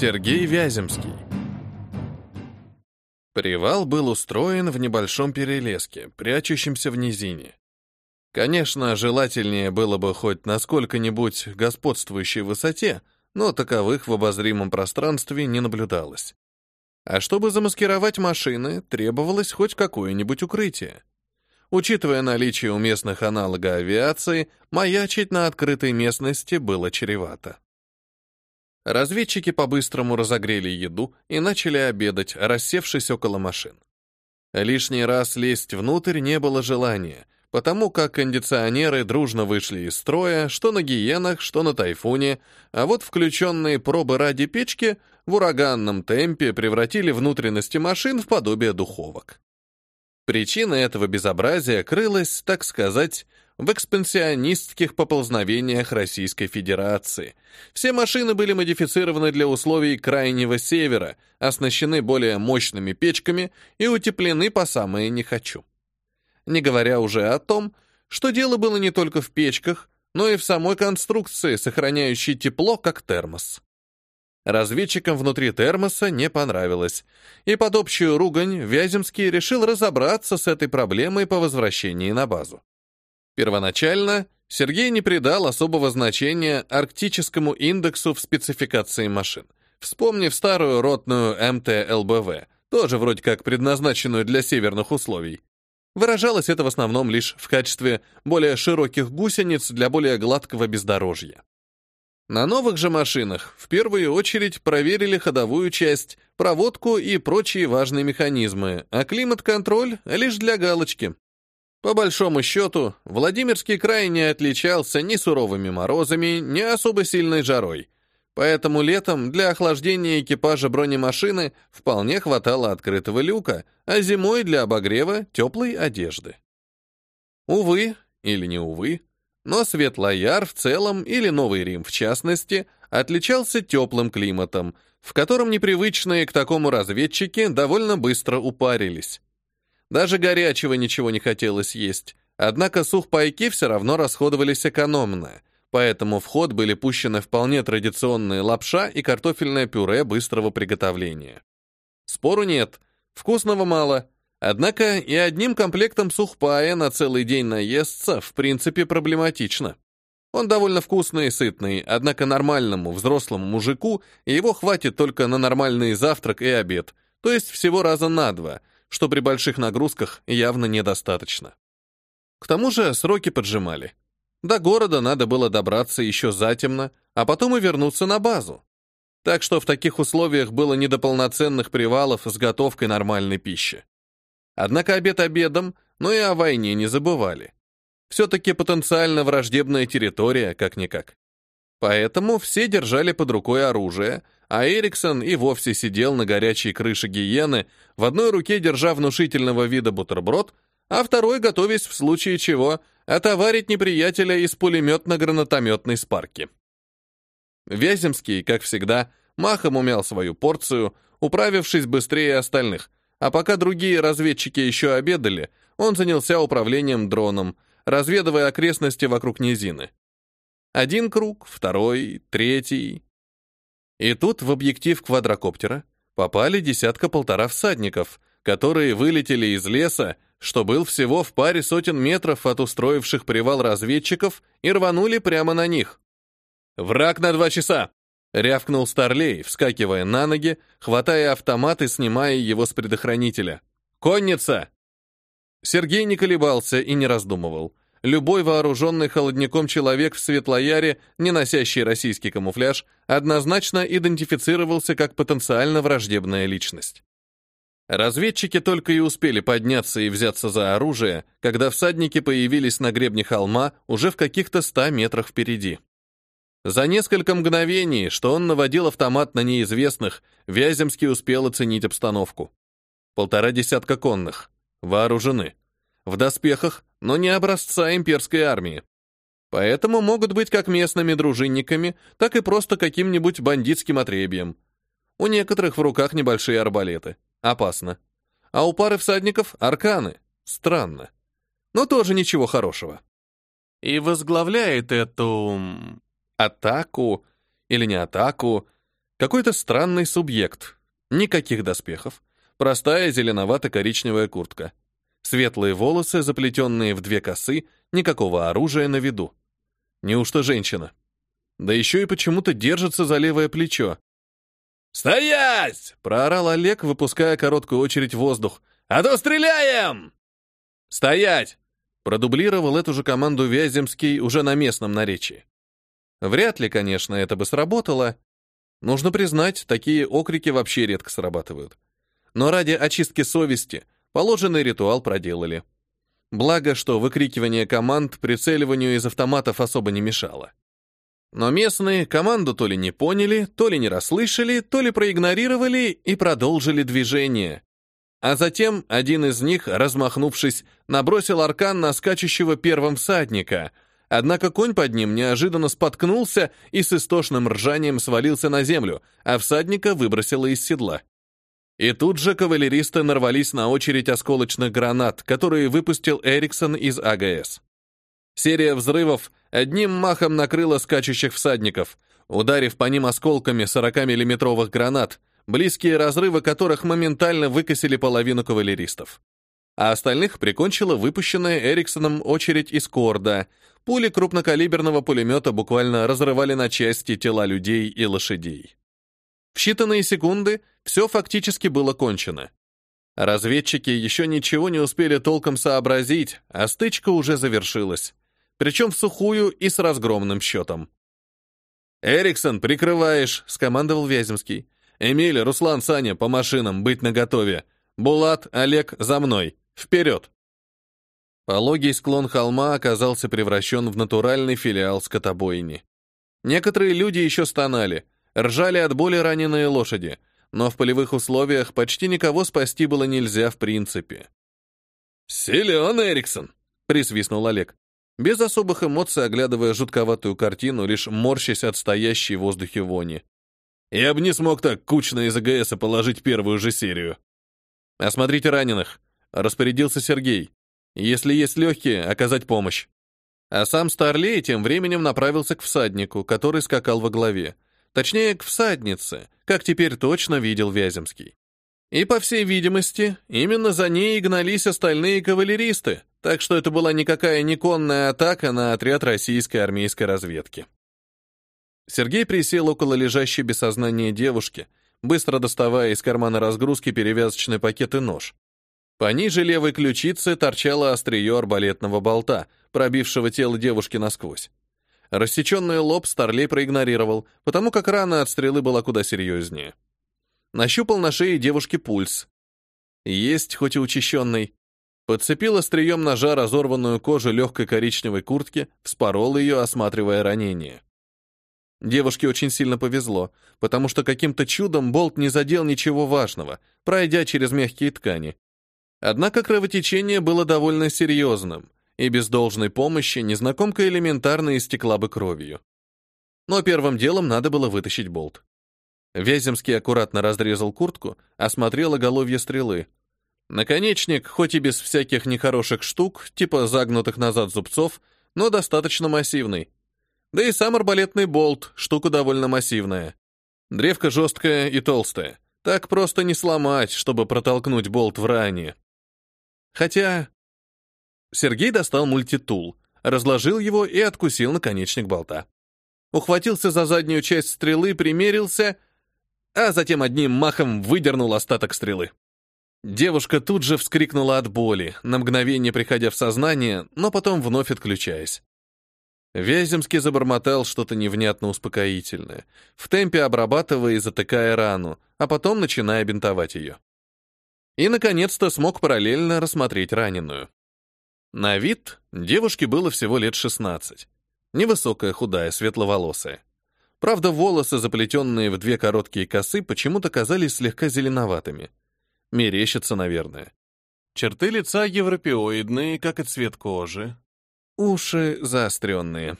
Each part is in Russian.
Сергей Вяземский. Привал был устроен в небольшом перелеске, прячущемся в низине. Конечно, желательнее было бы хоть на сколько-нибудь господствующей высоте, но таковых в обозримом пространстве не наблюдалось. А чтобы замаскировать машины, требовалось хоть какое-нибудь укрытие. Учитывая наличие у местных аналога авиации, маячить на открытой местности было чревато. Разведчики по-быстрому разогрели еду и начали обедать, рассевшись около машин. Лишний раз лезть внутрь не было желания, потому как кондиционеры дружно вышли из строя, что на гиенах, что на тайфуне, а вот включенные пробы ради печки в ураганном темпе превратили внутренности машин в подобие духовок. Причина этого безобразия крылась, так сказать, в экспансионистских поползновениях Российской Федерации. Все машины были модифицированы для условий Крайнего Севера, оснащены более мощными печками и утеплены по самое «не хочу». Не говоря уже о том, что дело было не только в печках, но и в самой конструкции, сохраняющей тепло, как термос. Разведчикам внутри термоса не понравилось, и под общую ругань Вяземский решил разобраться с этой проблемой по возвращении на базу. Первоначально Сергей не придал особого значения арктическому индексу в спецификации машин, вспомнив старую ротную МТ-ЛБВ, тоже вроде как предназначенную для северных условий. Выражалось это в основном лишь в качестве более широких гусениц для более гладкого бездорожья. На новых же машинах в первую очередь проверили ходовую часть, проводку и прочие важные механизмы, а климат-контроль лишь для галочки. По большому счету, Владимирский край не отличался ни суровыми морозами, ни особо сильной жарой, поэтому летом для охлаждения экипажа бронемашины вполне хватало открытого люка, а зимой для обогрева теплой одежды. Увы, или не увы, но Светлояр в целом, или Новый Рим в частности, отличался теплым климатом, в котором непривычные к такому разведчики довольно быстро упарились. Даже горячего ничего не хотелось есть, однако сухпайки все равно расходовались экономно, поэтому в ход были пущены вполне традиционные лапша и картофельное пюре быстрого приготовления. Спору нет, вкусного мало — Однако и одним комплектом сухпая на целый день наесться в принципе проблематично. Он довольно вкусный и сытный, однако нормальному взрослому мужику его хватит только на нормальный завтрак и обед, то есть всего раза на два, что при больших нагрузках явно недостаточно. К тому же сроки поджимали. До города надо было добраться еще затемно, а потом и вернуться на базу. Так что в таких условиях было не до полноценных привалов с готовкой нормальной пищи. Однако обед обедом, но и о войне не забывали. Все-таки потенциально враждебная территория, как-никак. Поэтому все держали под рукой оружие, а Эриксон и вовсе сидел на горячей крыше гиены, в одной руке держа внушительного вида бутерброд, а второй готовясь в случае чего отоварить неприятеля из пулеметно-гранатометной спарки. Вяземский, как всегда, махом умял свою порцию, управившись быстрее остальных, а пока другие разведчики еще обедали, он занялся управлением дроном, разведывая окрестности вокруг низины. Один круг, второй, третий. И тут в объектив квадрокоптера попали десятка-полтора всадников, которые вылетели из леса, что был всего в паре сотен метров от устроивших привал разведчиков, и рванули прямо на них. «Враг на два часа!» Рявкнул Старлей, вскакивая на ноги, хватая автомат и снимая его с предохранителя. «Конница!» Сергей не колебался и не раздумывал. Любой вооруженный холодником человек в Светлояре, не носящий российский камуфляж, однозначно идентифицировался как потенциально враждебная личность. Разведчики только и успели подняться и взяться за оружие, когда всадники появились на гребне холма уже в каких-то ста метрах впереди. За несколько мгновений, что он наводил автомат на неизвестных, Вяземский успел оценить обстановку. Полтора десятка конных, вооружены, в доспехах, но не образца имперской армии. Поэтому могут быть как местными дружинниками, так и просто каким-нибудь бандитским отребьем. У некоторых в руках небольшие арбалеты. Опасно. А у пары всадников — арканы. Странно. Но тоже ничего хорошего. И возглавляет эту атаку или не атаку, Какой-то странный субъект. Никаких доспехов. Простая зеленовато-коричневая куртка. Светлые волосы, заплетенные в две косы, никакого оружия на виду. Неужто женщина? Да еще и почему-то держится за левое плечо. «Стоять!» — проорал Олег, выпуская короткую очередь в воздух. «А то стреляем!» «Стоять!» — продублировал эту же команду Вяземский уже на местном наречии. Вряд ли, конечно, это бы сработало. Нужно признать, такие окрики вообще редко срабатывают. Но ради очистки совести положенный ритуал проделали. Благо, что выкрикивание команд прицеливанию из автоматов особо не мешало. Но местные команду то ли не поняли, то ли не расслышали, то ли проигнорировали и продолжили движение. А затем один из них, размахнувшись, набросил аркан на скачущего первым всадника, однако конь под ним неожиданно споткнулся и с истошным ржанием свалился на землю, а всадника выбросило из седла. И тут же кавалеристы нарвались на очередь осколочных гранат, которые выпустил Эриксон из АГС. Серия взрывов одним махом накрыла скачущих всадников, ударив по ним осколками 40-миллиметровых гранат, близкие разрывы которых моментально выкосили половину кавалеристов. А остальных прикончила выпущенная Эриксоном очередь из корда. Пули крупнокалиберного пулемета буквально разрывали на части тела людей и лошадей. В считанные секунды все фактически было кончено. Разведчики еще ничего не успели толком сообразить, а стычка уже завершилась. Причем в сухую и с разгромным счетом. «Эриксон, прикрываешь», — скомандовал Вяземский. «Эмиль, Руслан, Саня, по машинам, быть наготове. Булат, Олег, за мной. Вперед!» Пологий склон холма оказался превращен в натуральный филиал скотобойни. Некоторые люди еще стонали, ржали от боли раненые лошади — но в полевых условиях почти никого спасти было нельзя в принципе. «Силен, Эриксон!» — присвистнул Олег, без особых эмоций оглядывая жутковатую картину, лишь морщась от стоящей в воздухе вони. «Я бы не смог так кучно из АГСа положить первую же серию». «Осмотрите раненых», — распорядился Сергей. «Если есть легкие, оказать помощь». А сам Старлей тем временем направился к всаднику, который скакал во главе, Точнее, к всаднице, как теперь точно видел Вяземский. И, по всей видимости, именно за ней гнались остальные кавалеристы, так что это была никакая не конная атака на отряд российской армейской разведки. Сергей присел около лежащей без сознания девушки, быстро доставая из кармана разгрузки перевязочный пакет и нож. Пониже левой ключицы торчало острие арбалетного болта, пробившего тело девушки насквозь. Рассеченный лоб Старлей проигнорировал, потому как рана от стрелы была куда серьезнее. Нащупал на шее девушки пульс. Есть, хоть и учащенный. Подцепил острием ножа разорванную кожу легкой коричневой куртки, вспорол ее, осматривая ранение. Девушке очень сильно повезло, потому что каким-то чудом болт не задел ничего важного, пройдя через мягкие ткани. Однако кровотечение было довольно серьезным — и без должной помощи незнакомка элементарно истекла бы кровью. Но первым делом надо было вытащить болт. Вяземский аккуратно разрезал куртку, осмотрел оголовье стрелы. Наконечник, хоть и без всяких нехороших штук, типа загнутых назад зубцов, но достаточно массивный. Да и сам арбалетный болт, штука довольно массивная. Древко жесткое и толстое. Так просто не сломать, чтобы протолкнуть болт в ране. Хотя Сергей достал мультитул, разложил его и откусил наконечник болта. Ухватился за заднюю часть стрелы, примерился, а затем одним махом выдернул остаток стрелы. Девушка тут же вскрикнула от боли, на мгновение приходя в сознание, но потом вновь отключаясь. Вяземский забормотал что-то невнятно успокоительное, в темпе обрабатывая и затыкая рану, а потом начиная бинтовать ее. И, наконец-то, смог параллельно рассмотреть раненую. На вид девушке было всего лет 16. Невысокая, худая, светловолосая. Правда, волосы, заплетенные в две короткие косы, почему-то казались слегка зеленоватыми. Мерещится, наверное. Черты лица европеоидные, как и цвет кожи. Уши заостренные.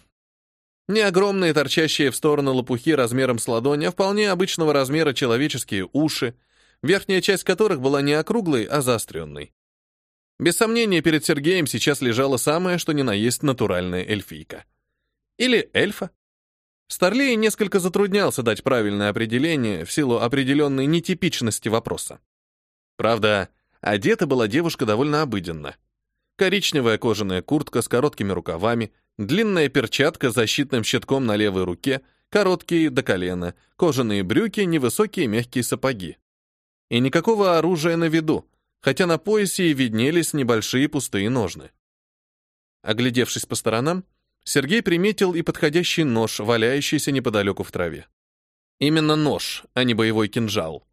Не огромные, торчащие в сторону лопухи размером с ладонь, а вполне обычного размера человеческие уши, верхняя часть которых была не округлой, а заостренной. Без сомнения, перед Сергеем сейчас лежала самая, что ни на есть, натуральная эльфийка. Или эльфа. Старлей несколько затруднялся дать правильное определение в силу определенной нетипичности вопроса. Правда, одета была девушка довольно обыденно. Коричневая кожаная куртка с короткими рукавами, длинная перчатка с защитным щитком на левой руке, короткие до колена, кожаные брюки, невысокие мягкие сапоги. И никакого оружия на виду, хотя на поясе и виднелись небольшие пустые ножны. Оглядевшись по сторонам, Сергей приметил и подходящий нож, валяющийся неподалеку в траве. Именно нож, а не боевой кинжал.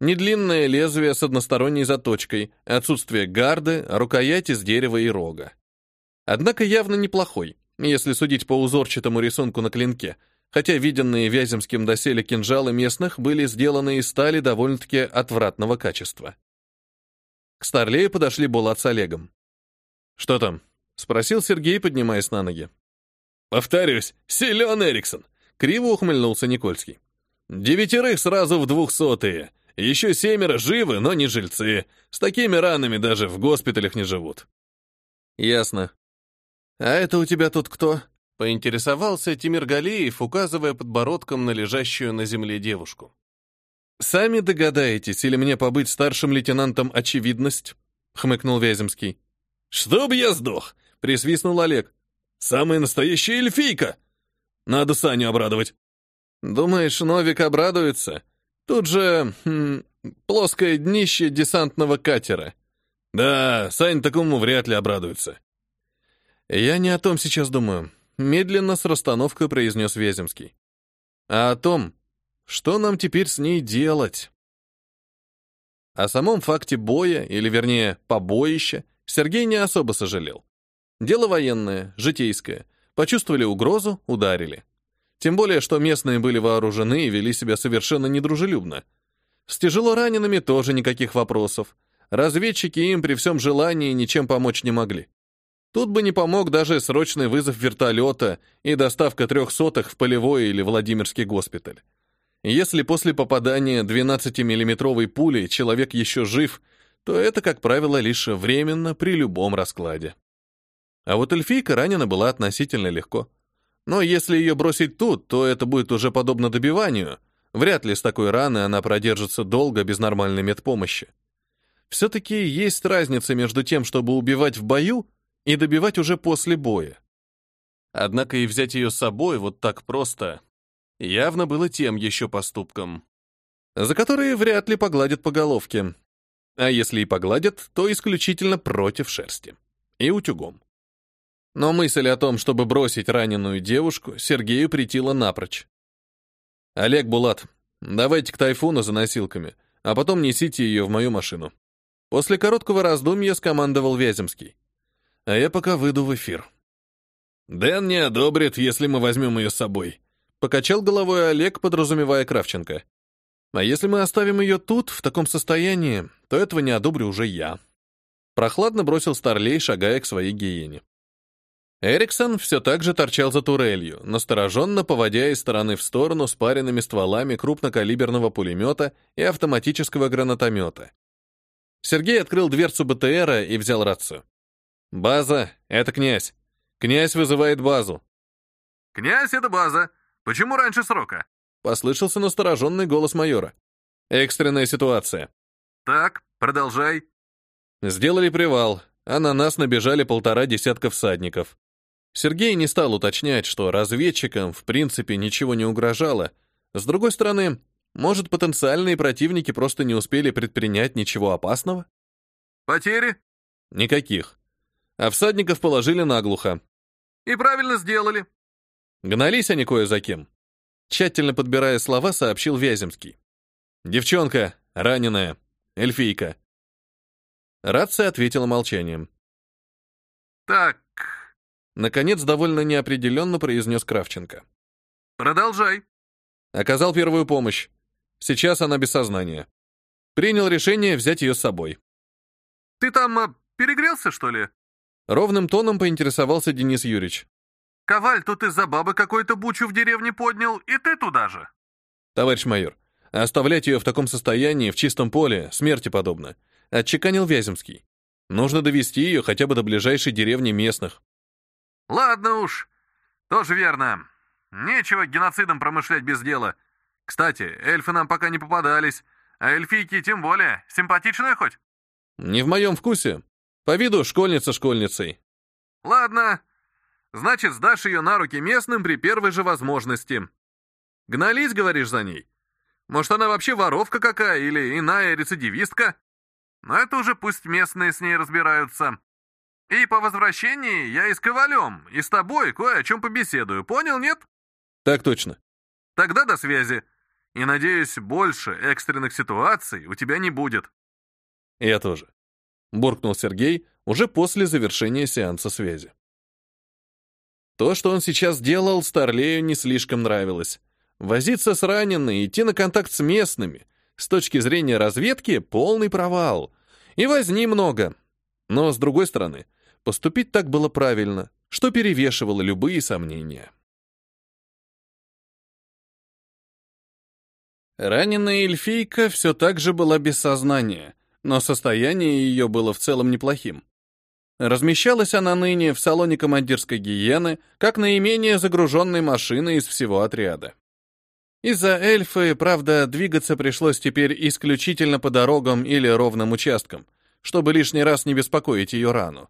Не длинное лезвие с односторонней заточкой, отсутствие гарды, рукоять из дерева и рога. Однако явно неплохой, если судить по узорчатому рисунку на клинке, хотя виденные Вяземским доселе кинжалы местных были сделаны из стали довольно-таки отвратного качества. К Старлею подошли Булат с Олегом. «Что там?» — спросил Сергей, поднимаясь на ноги. Повторюсь, силен Эриксон. Криво ухмыльнулся Никольский. Девятерых сразу в двухсотые. Еще семеро живы, но не жильцы. С такими ранами даже в госпиталях не живут. Ясно. А это у тебя тут кто? Поинтересовался Тимир Галеев, указывая подбородком на лежащую на земле девушку. «Сами догадаетесь, или мне побыть старшим лейтенантом очевидность?» — хмыкнул Вяземский. «Чтоб я сдох!» — присвистнул Олег. Самая настоящая эльфийка! Надо Саню обрадовать. Думаешь, Новик обрадуется? Тут же хм, плоское днище десантного катера. Да, Сань такому вряд ли обрадуется. Я не о том сейчас думаю. Медленно с расстановкой произнес Вяземский. А о том, что нам теперь с ней делать. О самом факте боя, или вернее, побоища, Сергей не особо сожалел. Дело военное, житейское. Почувствовали угрозу, ударили. Тем более, что местные были вооружены и вели себя совершенно недружелюбно. С тяжело ранеными тоже никаких вопросов. Разведчики им при всем желании ничем помочь не могли. Тут бы не помог даже срочный вызов вертолета и доставка трехсотых в полевой или Владимирский госпиталь. Если после попадания 12-миллиметровой пули человек еще жив, то это, как правило, лишь временно при любом раскладе. А вот эльфийка ранена была относительно легко. Но если ее бросить тут, то это будет уже подобно добиванию. Вряд ли с такой раны она продержится долго без нормальной медпомощи. Все-таки есть разница между тем, чтобы убивать в бою и добивать уже после боя. Однако и взять ее с собой вот так просто явно было тем еще поступком, за которые вряд ли погладят по головке. А если и погладят, то исключительно против шерсти. И утюгом. Но мысль о том, чтобы бросить раненую девушку, Сергею притила напрочь. «Олег Булат, давайте к Тайфуну за носилками, а потом несите ее в мою машину». После короткого раздумья скомандовал Вяземский. «А я пока выйду в эфир». «Дэн не одобрит, если мы возьмем ее с собой», покачал головой Олег, подразумевая Кравченко. «А если мы оставим ее тут, в таком состоянии, то этого не одобрю уже я». Прохладно бросил Старлей, шагая к своей гиене. Эриксон все так же торчал за турелью, настороженно поводя из стороны в сторону спаренными стволами крупнокалиберного пулемета и автоматического гранатомета. Сергей открыл дверцу БТРа и взял рацию. «База, это князь. Князь вызывает базу». «Князь, это база. Почему раньше срока?» Послышался настороженный голос майора. «Экстренная ситуация». «Так, продолжай». Сделали привал, а на нас набежали полтора десятка всадников. Сергей не стал уточнять, что разведчикам в принципе ничего не угрожало. С другой стороны, может, потенциальные противники просто не успели предпринять ничего опасного? Потери? Никаких. А всадников положили наглухо. И правильно сделали. Гнались они кое за кем. Тщательно подбирая слова, сообщил Вяземский. «Девчонка, раненая, эльфийка». Рация ответила молчанием. «Так, Наконец, довольно неопределенно произнес Кравченко. «Продолжай». Оказал первую помощь. Сейчас она без сознания. Принял решение взять ее с собой. «Ты там а, перегрелся, что ли?» Ровным тоном поинтересовался Денис Юрьевич. «Коваль, тут из-за бабы какой-то бучу в деревне поднял, и ты туда же». «Товарищ майор, оставлять ее в таком состоянии, в чистом поле, смерти подобно», отчеканил Вяземский. «Нужно довести ее хотя бы до ближайшей деревни местных». Ладно уж, тоже верно. Нечего геноцидом промышлять без дела. Кстати, эльфы нам пока не попадались, а эльфийки тем более. Симпатичная хоть? Не в моем вкусе. По виду школьница школьницей. Ладно. Значит, сдашь ее на руки местным при первой же возможности. Гнались, говоришь, за ней? Может, она вообще воровка какая или иная рецидивистка? Но это уже пусть местные с ней разбираются. И по возвращении я и с Ковалем, и с тобой кое о чем побеседую. Понял, нет? Так точно. Тогда до связи. И, надеюсь, больше экстренных ситуаций у тебя не будет. Я тоже. Буркнул Сергей уже после завершения сеанса связи. То, что он сейчас делал, Старлею не слишком нравилось. Возиться с раненой, идти на контакт с местными. С точки зрения разведки, полный провал. И возни много. Но, с другой стороны, поступить так было правильно, что перевешивало любые сомнения. Раненая эльфийка все так же была без сознания, но состояние ее было в целом неплохим. Размещалась она ныне в салоне командирской гиены, как наименее загруженной машины из всего отряда. Из-за эльфы, правда, двигаться пришлось теперь исключительно по дорогам или ровным участкам, чтобы лишний раз не беспокоить ее рану.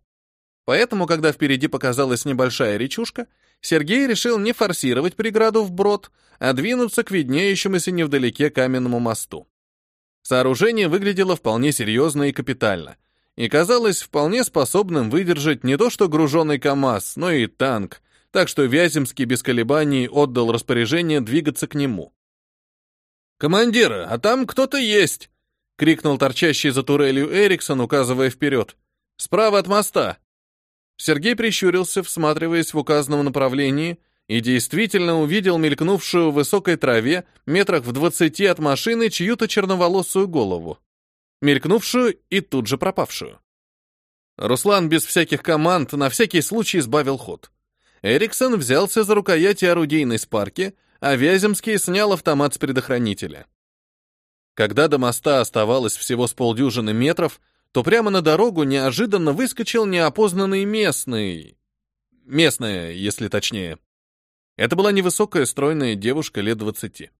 Поэтому, когда впереди показалась небольшая речушка, Сергей решил не форсировать преграду вброд, а двинуться к виднеющемуся невдалеке каменному мосту. Сооружение выглядело вполне серьезно и капитально, и казалось вполне способным выдержать не то что груженный КАМАЗ, но и танк, так что Вяземский без колебаний отдал распоряжение двигаться к нему. «Командир, а там кто-то есть!» — крикнул торчащий за турелью Эриксон, указывая вперед. «Справа от моста!» Сергей прищурился, всматриваясь в указанном направлении, и действительно увидел мелькнувшую в высокой траве метрах в двадцати от машины чью-то черноволосую голову. Мелькнувшую и тут же пропавшую. Руслан без всяких команд на всякий случай сбавил ход. Эриксон взялся за рукояти орудийной спарки, а Вяземский снял автомат с предохранителя. Когда до моста оставалось всего с полдюжины метров, то прямо на дорогу неожиданно выскочил неопознанный местный... Местная, если точнее. Это была невысокая стройная девушка лет двадцати.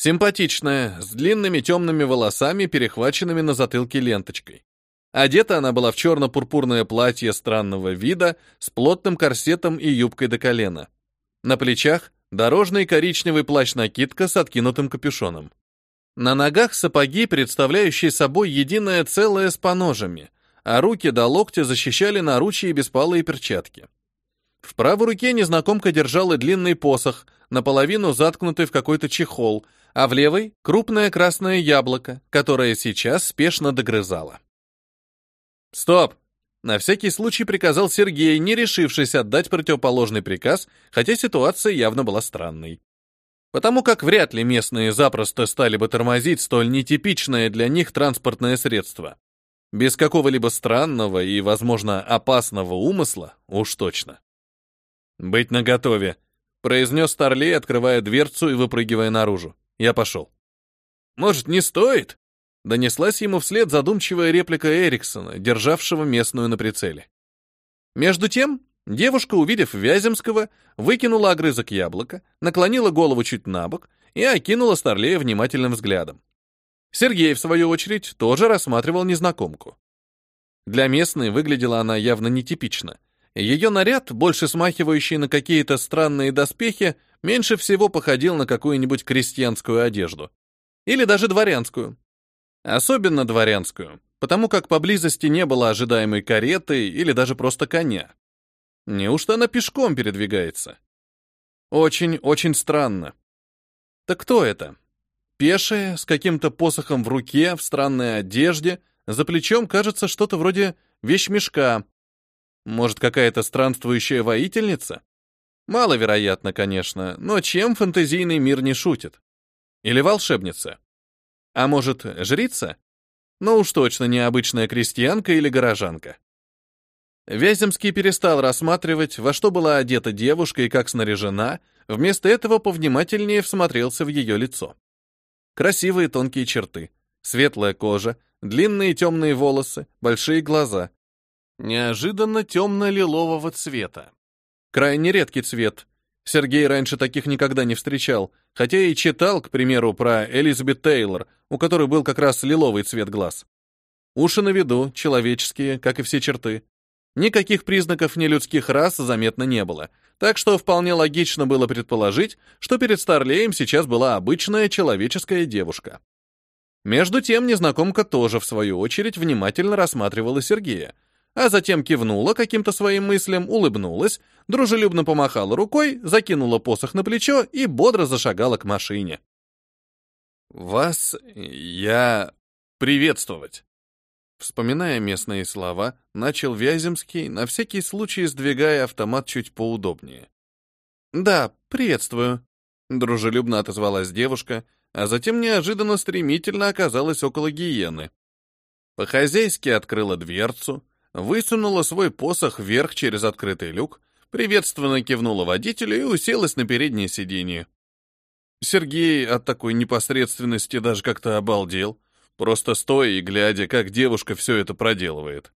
Симпатичная, с длинными темными волосами, перехваченными на затылке ленточкой. Одета она была в черно-пурпурное платье странного вида с плотным корсетом и юбкой до колена. На плечах дорожный коричневый плащ-накидка с откинутым капюшоном. На ногах сапоги, представляющие собой единое целое с поножами, а руки до локтя защищали наручья и беспалые перчатки. В правой руке незнакомка держала длинный посох, наполовину заткнутый в какой-то чехол, а в левой — крупное красное яблоко, которое сейчас спешно догрызало. «Стоп!» На всякий случай приказал Сергей, не решившись отдать противоположный приказ, хотя ситуация явно была странной. Потому как вряд ли местные запросто стали бы тормозить столь нетипичное для них транспортное средство. Без какого-либо странного и, возможно, опасного умысла, уж точно. «Быть наготове», — произнес Старлей, открывая дверцу и выпрыгивая наружу. Я пошел. «Может, не стоит?» Донеслась ему вслед задумчивая реплика Эриксона, державшего местную на прицеле. Между тем, девушка, увидев Вяземского, выкинула огрызок яблока, наклонила голову чуть на бок и окинула Старлея внимательным взглядом. Сергей, в свою очередь, тоже рассматривал незнакомку. Для местной выглядела она явно нетипично. Ее наряд, больше смахивающий на какие-то странные доспехи, меньше всего походил на какую-нибудь крестьянскую одежду. Или даже дворянскую. Особенно дворянскую, потому как поблизости не было ожидаемой кареты или даже просто коня. Неужто она пешком передвигается? Очень-очень странно. Так кто это? Пешая, с каким-то посохом в руке, в странной одежде, за плечом кажется что-то вроде вещмешка. Может, какая-то странствующая воительница? Маловероятно, конечно, но чем фэнтезийный мир не шутит? Или волшебница? А может, жрица? Ну уж точно не обычная крестьянка или горожанка. Вяземский перестал рассматривать, во что была одета девушка и как снаряжена, вместо этого повнимательнее всмотрелся в ее лицо. Красивые тонкие черты, светлая кожа, длинные темные волосы, большие глаза. Неожиданно темно-лилового цвета. Крайне редкий цвет. Сергей раньше таких никогда не встречал, хотя и читал, к примеру, про Элизабет Тейлор, у которой был как раз лиловый цвет глаз. Уши на виду, человеческие, как и все черты. Никаких признаков нелюдских рас заметно не было, так что вполне логично было предположить, что перед Старлеем сейчас была обычная человеческая девушка. Между тем незнакомка тоже, в свою очередь, внимательно рассматривала Сергея, а затем кивнула каким-то своим мыслям, улыбнулась, дружелюбно помахала рукой, закинула посох на плечо и бодро зашагала к машине. «Вас я приветствовать». Вспоминая местные слова, начал Вяземский, на всякий случай сдвигая автомат чуть поудобнее. «Да, приветствую», — дружелюбно отозвалась девушка, а затем неожиданно стремительно оказалась около гиены. По-хозяйски открыла дверцу, высунула свой посох вверх через открытый люк, приветственно кивнула водителю и уселась на переднее сиденье. Сергей от такой непосредственности даже как-то обалдел, просто стоя и глядя, как девушка все это проделывает.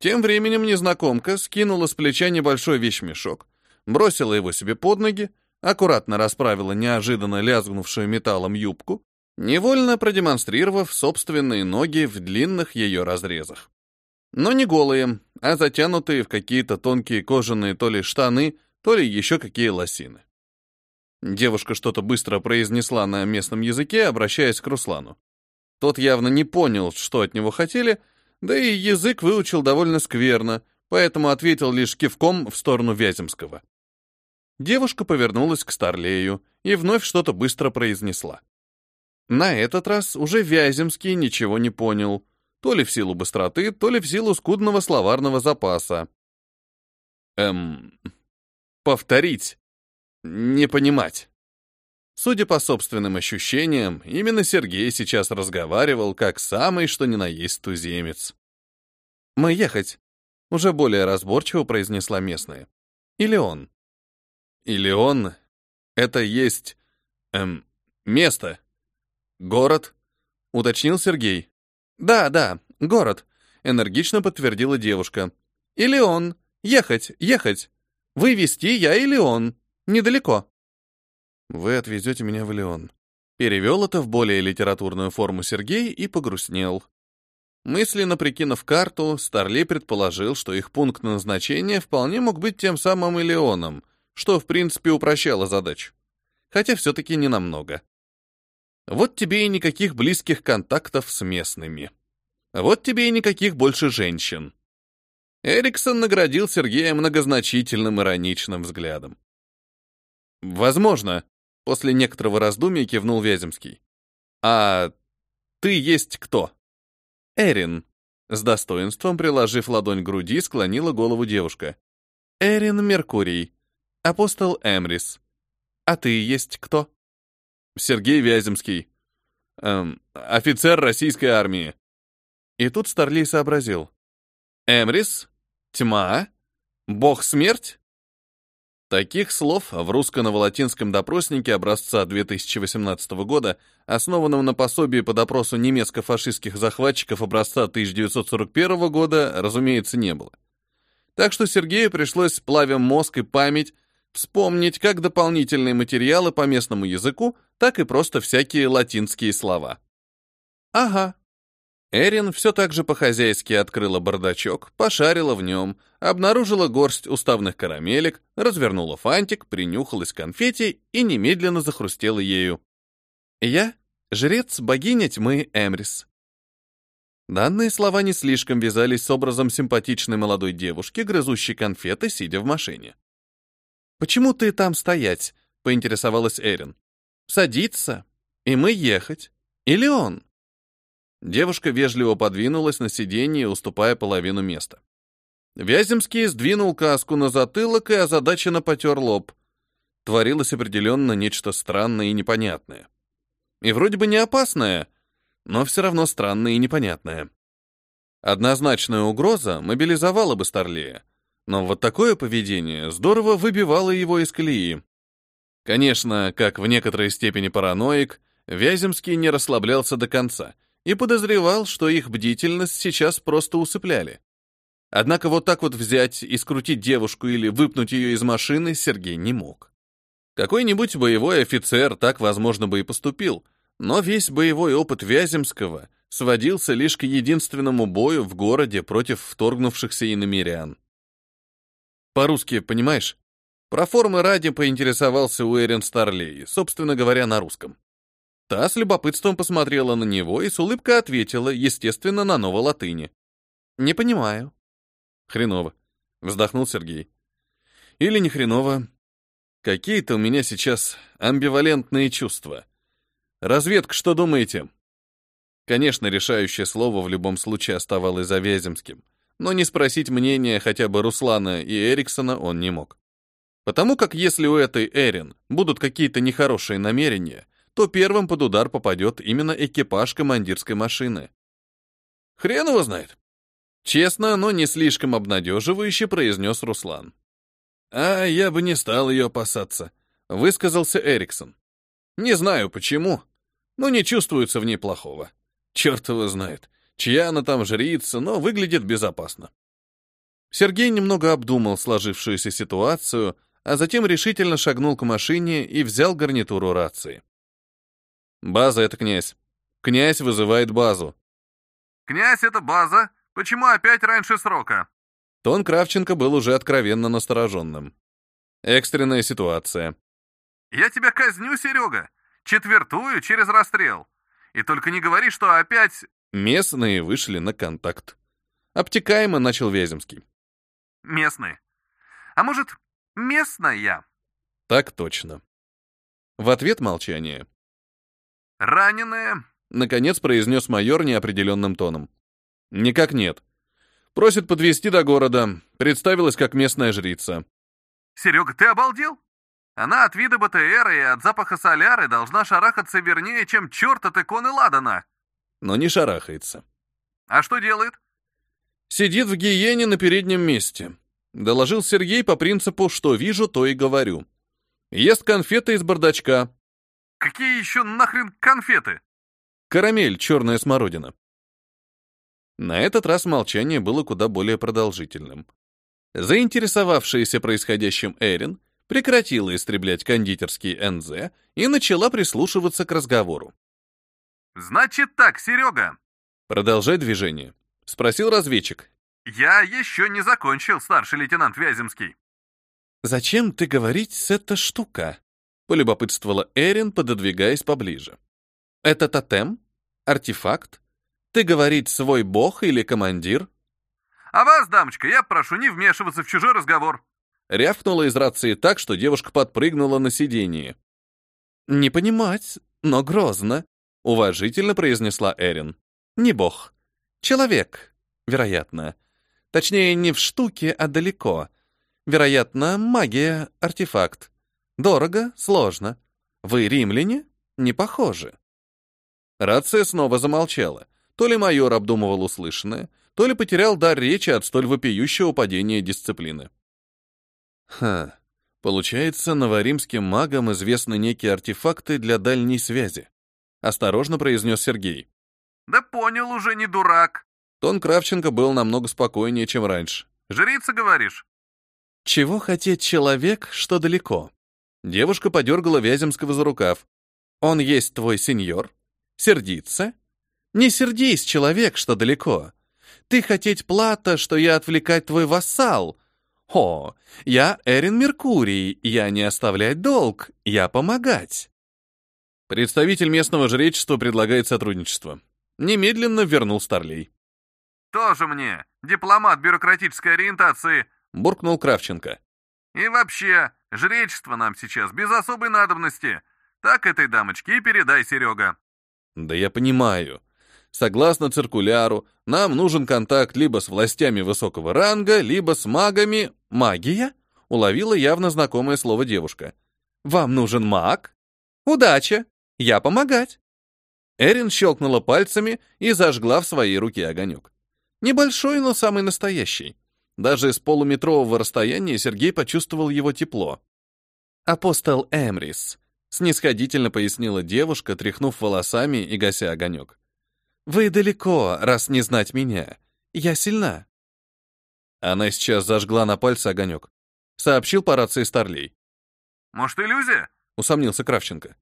Тем временем незнакомка скинула с плеча небольшой вещмешок, бросила его себе под ноги, аккуратно расправила неожиданно лязгнувшую металлом юбку, невольно продемонстрировав собственные ноги в длинных ее разрезах. Но не голые, а затянутые в какие-то тонкие кожаные то ли штаны, то ли еще какие лосины. Девушка что-то быстро произнесла на местном языке, обращаясь к Руслану. Тот явно не понял, что от него хотели, да и язык выучил довольно скверно, поэтому ответил лишь кивком в сторону Вяземского. Девушка повернулась к Старлею и вновь что-то быстро произнесла. На этот раз уже Вяземский ничего не понял, то ли в силу быстроты, то ли в силу скудного словарного запаса. Эм... Повторить. Не понимать. Судя по собственным ощущениям, именно Сергей сейчас разговаривал как самый что ни на есть туземец. «Мы ехать», — уже более разборчиво произнесла местная. «Или он?» Или он — это есть... Эм, место. Город, уточнил Сергей. Да, да, город, энергично подтвердила девушка. Или он. Ехать, ехать. Вы вести, я или он. Недалеко. Вы отвезете меня в Леон. Перевел это в более литературную форму Сергей и погрустнел. Мысленно прикинув карту, Старли предположил, что их пункт назначения вполне мог быть тем самым Элеоном, что, в принципе, упрощало задачу. Хотя все-таки не намного. Вот тебе и никаких близких контактов с местными. Вот тебе и никаких больше женщин. Эриксон наградил Сергея многозначительным ироничным взглядом. «Возможно», — после некоторого раздумья кивнул Вяземский. «А ты есть кто?» «Эрин», — с достоинством приложив ладонь к груди, склонила голову девушка. «Эрин Меркурий, Апостол Эмрис. А ты есть кто? Сергей Вяземский. Эм, офицер российской армии. И тут Старлей сообразил. Эмрис? Тьма? Бог смерть? Таких слов в русско-новолатинском допроснике образца 2018 года, основанном на пособии по допросу немецко-фашистских захватчиков образца 1941 года, разумеется, не было. Так что Сергею пришлось, плавя мозг и память, вспомнить как дополнительные материалы по местному языку, так и просто всякие латинские слова. Ага. Эрин все так же по-хозяйски открыла бардачок, пошарила в нем, обнаружила горсть уставных карамелек, развернула фантик, принюхалась к конфетти и немедленно захрустела ею. Я — жрец богиня тьмы Эмрис. Данные слова не слишком вязались с образом симпатичной молодой девушки, грызущей конфеты, сидя в машине. «Почему ты там стоять?» — поинтересовалась Эрин. «Садиться, и мы ехать. Или он?» Девушка вежливо подвинулась на сиденье, уступая половину места. Вяземский сдвинул каску на затылок и озадаченно потер лоб. Творилось определенно нечто странное и непонятное. И вроде бы не опасное, но все равно странное и непонятное. Однозначная угроза мобилизовала бы Старлея, но вот такое поведение здорово выбивало его из колеи. Конечно, как в некоторой степени параноик, Вяземский не расслаблялся до конца и подозревал, что их бдительность сейчас просто усыпляли. Однако вот так вот взять и скрутить девушку или выпнуть ее из машины Сергей не мог. Какой-нибудь боевой офицер так, возможно, бы и поступил, но весь боевой опыт Вяземского сводился лишь к единственному бою в городе против вторгнувшихся иномирян. По-русски, понимаешь? Про формы ради поинтересовался Уэрин Старлей, собственно говоря, на русском. Та с любопытством посмотрела на него и с улыбкой ответила, естественно, на ново-латыни. «Не понимаю». «Хреново», — вздохнул Сергей. «Или не хреново. Какие-то у меня сейчас амбивалентные чувства. Разведка, что думаете?» Конечно, решающее слово в любом случае оставалось за Вяземским, но не спросить мнения хотя бы Руслана и Эриксона он не мог. Потому как если у этой Эрин будут какие-то нехорошие намерения, то первым под удар попадет именно экипаж командирской машины. Хрен его знает. Честно, но не слишком обнадеживающе произнес Руслан. А я бы не стал ее опасаться, высказался Эриксон. Не знаю почему, но не чувствуется в ней плохого. Черт его знает, чья она там жрица, но выглядит безопасно. Сергей немного обдумал сложившуюся ситуацию, а затем решительно шагнул к машине и взял гарнитуру рации. «База — это князь. Князь вызывает базу». «Князь — это база? Почему опять раньше срока?» Тон Кравченко был уже откровенно настороженным. Экстренная ситуация. «Я тебя казню, Серега. Четвертую через расстрел. И только не говори, что опять...» Местные вышли на контакт. Обтекаемо начал Вяземский. «Местные. А может, местная?» Так точно. В ответ молчание. «Раненая?» — наконец произнес майор неопределенным тоном. «Никак нет. Просит подвести до города. Представилась как местная жрица». «Серега, ты обалдел? Она от вида БТР и от запаха соляры должна шарахаться вернее, чем черт от иконы Ладана». Но не шарахается. «А что делает?» «Сидит в гиене на переднем месте», — доложил Сергей по принципу «что вижу, то и говорю». Ест конфеты из бардачка. Какие еще нахрен конфеты? Карамель, черная смородина. На этот раз молчание было куда более продолжительным. Заинтересовавшаяся происходящим Эрин прекратила истреблять кондитерский НЗ и начала прислушиваться к разговору. «Значит так, Серега!» «Продолжай движение», — спросил разведчик. «Я еще не закончил, старший лейтенант Вяземский». «Зачем ты говорить с эта штука?» — полюбопытствовала Эрин, пододвигаясь поближе. «Это тотем? Артефакт? Ты говорить свой бог или командир?» «А вас, дамочка, я прошу не вмешиваться в чужой разговор». Рявкнула из рации так, что девушка подпрыгнула на сиденье. «Не понимать, но грозно», — уважительно произнесла Эрин. «Не бог. Человек, вероятно. Точнее, не в штуке, а далеко. Вероятно, магия — артефакт. Дорого, сложно. Вы римляне? Не похожи. Рация снова замолчала. То ли майор обдумывал услышанное, то ли потерял дар речи от столь вопиющего падения дисциплины. Ха, получается, новоримским магам известны некие артефакты для дальней связи. Осторожно произнес Сергей. Да понял уже, не дурак. Тон Кравченко был намного спокойнее, чем раньше. Жрица, говоришь? «Чего хотеть человек, что далеко?» Девушка подергала Вяземского за рукав. «Он есть твой сеньор? Сердиться? Не сердись, человек, что далеко. Ты хотеть плата, что я отвлекать твой вассал. О, я Эрин Меркурий, я не оставлять долг, я помогать». Представитель местного жречества предлагает сотрудничество. Немедленно вернул Старлей. «Тоже мне, дипломат бюрократической ориентации», буркнул Кравченко. «И вообще, жречество нам сейчас без особой надобности. Так этой дамочке и передай, Серега». «Да я понимаю. Согласно циркуляру, нам нужен контакт либо с властями высокого ранга, либо с магами. Магия?» — уловила явно знакомое слово девушка. «Вам нужен маг? Удача! Я помогать!» Эрин щелкнула пальцами и зажгла в своей руке огонек. Небольшой, но самый настоящий. Даже с полуметрового расстояния Сергей почувствовал его тепло. «Апостол Эмрис», — снисходительно пояснила девушка, тряхнув волосами и гася огонек. «Вы далеко, раз не знать меня. Я сильна». Она сейчас зажгла на пальце огонек. Сообщил по рации Старлей. Может, иллюзия?» — усомнился Кравченко.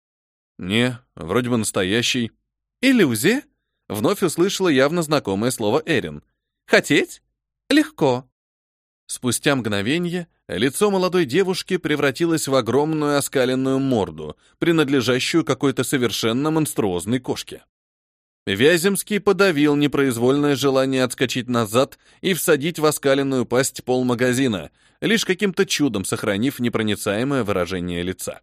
«Не, вроде бы настоящий». «Иллюзия?» — вновь услышала явно знакомое слово Эрин. «Хотеть? Легко». Спустя мгновение лицо молодой девушки превратилось в огромную оскаленную морду, принадлежащую какой-то совершенно монструозной кошке. Вяземский подавил непроизвольное желание отскочить назад и всадить в оскаленную пасть пол магазина, лишь каким-то чудом сохранив непроницаемое выражение лица.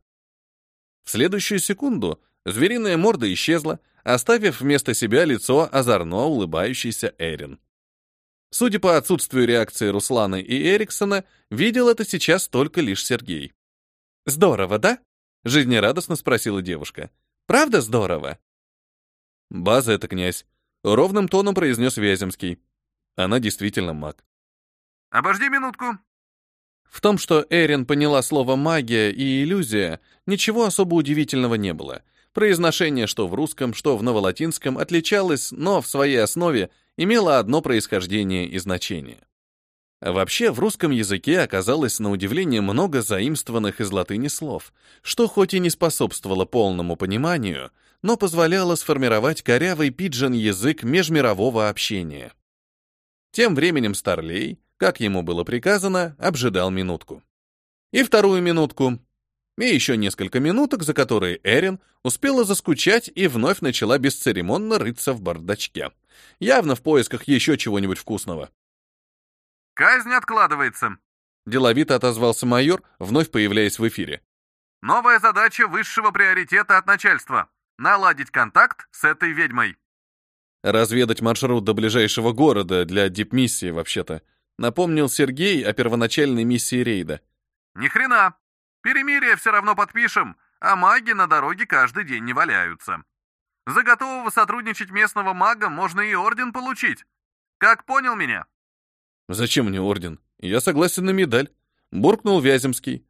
В следующую секунду звериная морда исчезла, оставив вместо себя лицо озорно улыбающейся Эрин. Судя по отсутствию реакции Руслана и Эриксона, видел это сейчас только лишь Сергей. «Здорово, да?» — жизнерадостно спросила девушка. «Правда здорово?» «База — это князь», — ровным тоном произнес Вяземский. Она действительно маг. «Обожди минутку». В том, что Эрин поняла слово «магия» и «иллюзия», ничего особо удивительного не было. Произношение что в русском, что в новолатинском отличалось, но в своей основе имело одно происхождение и значение. Вообще, в русском языке оказалось на удивление много заимствованных из латыни слов, что хоть и не способствовало полному пониманию, но позволяло сформировать корявый пиджин-язык межмирового общения. Тем временем Старлей, как ему было приказано, обжидал минутку. И вторую минутку. И еще несколько минуток, за которые Эрин успела заскучать и вновь начала бесцеремонно рыться в бардачке. Явно в поисках еще чего-нибудь вкусного. «Казнь откладывается», — деловито отозвался майор, вновь появляясь в эфире. «Новая задача высшего приоритета от начальства — наладить контакт с этой ведьмой». Разведать маршрут до ближайшего города для дипмиссии, вообще-то. Напомнил Сергей о первоначальной миссии рейда. «Ни хрена! Перемирие все равно подпишем, а маги на дороге каждый день не валяются. За готового сотрудничать местного мага можно и орден получить. Как понял меня?» «Зачем мне орден? Я согласен на медаль», — буркнул Вяземский.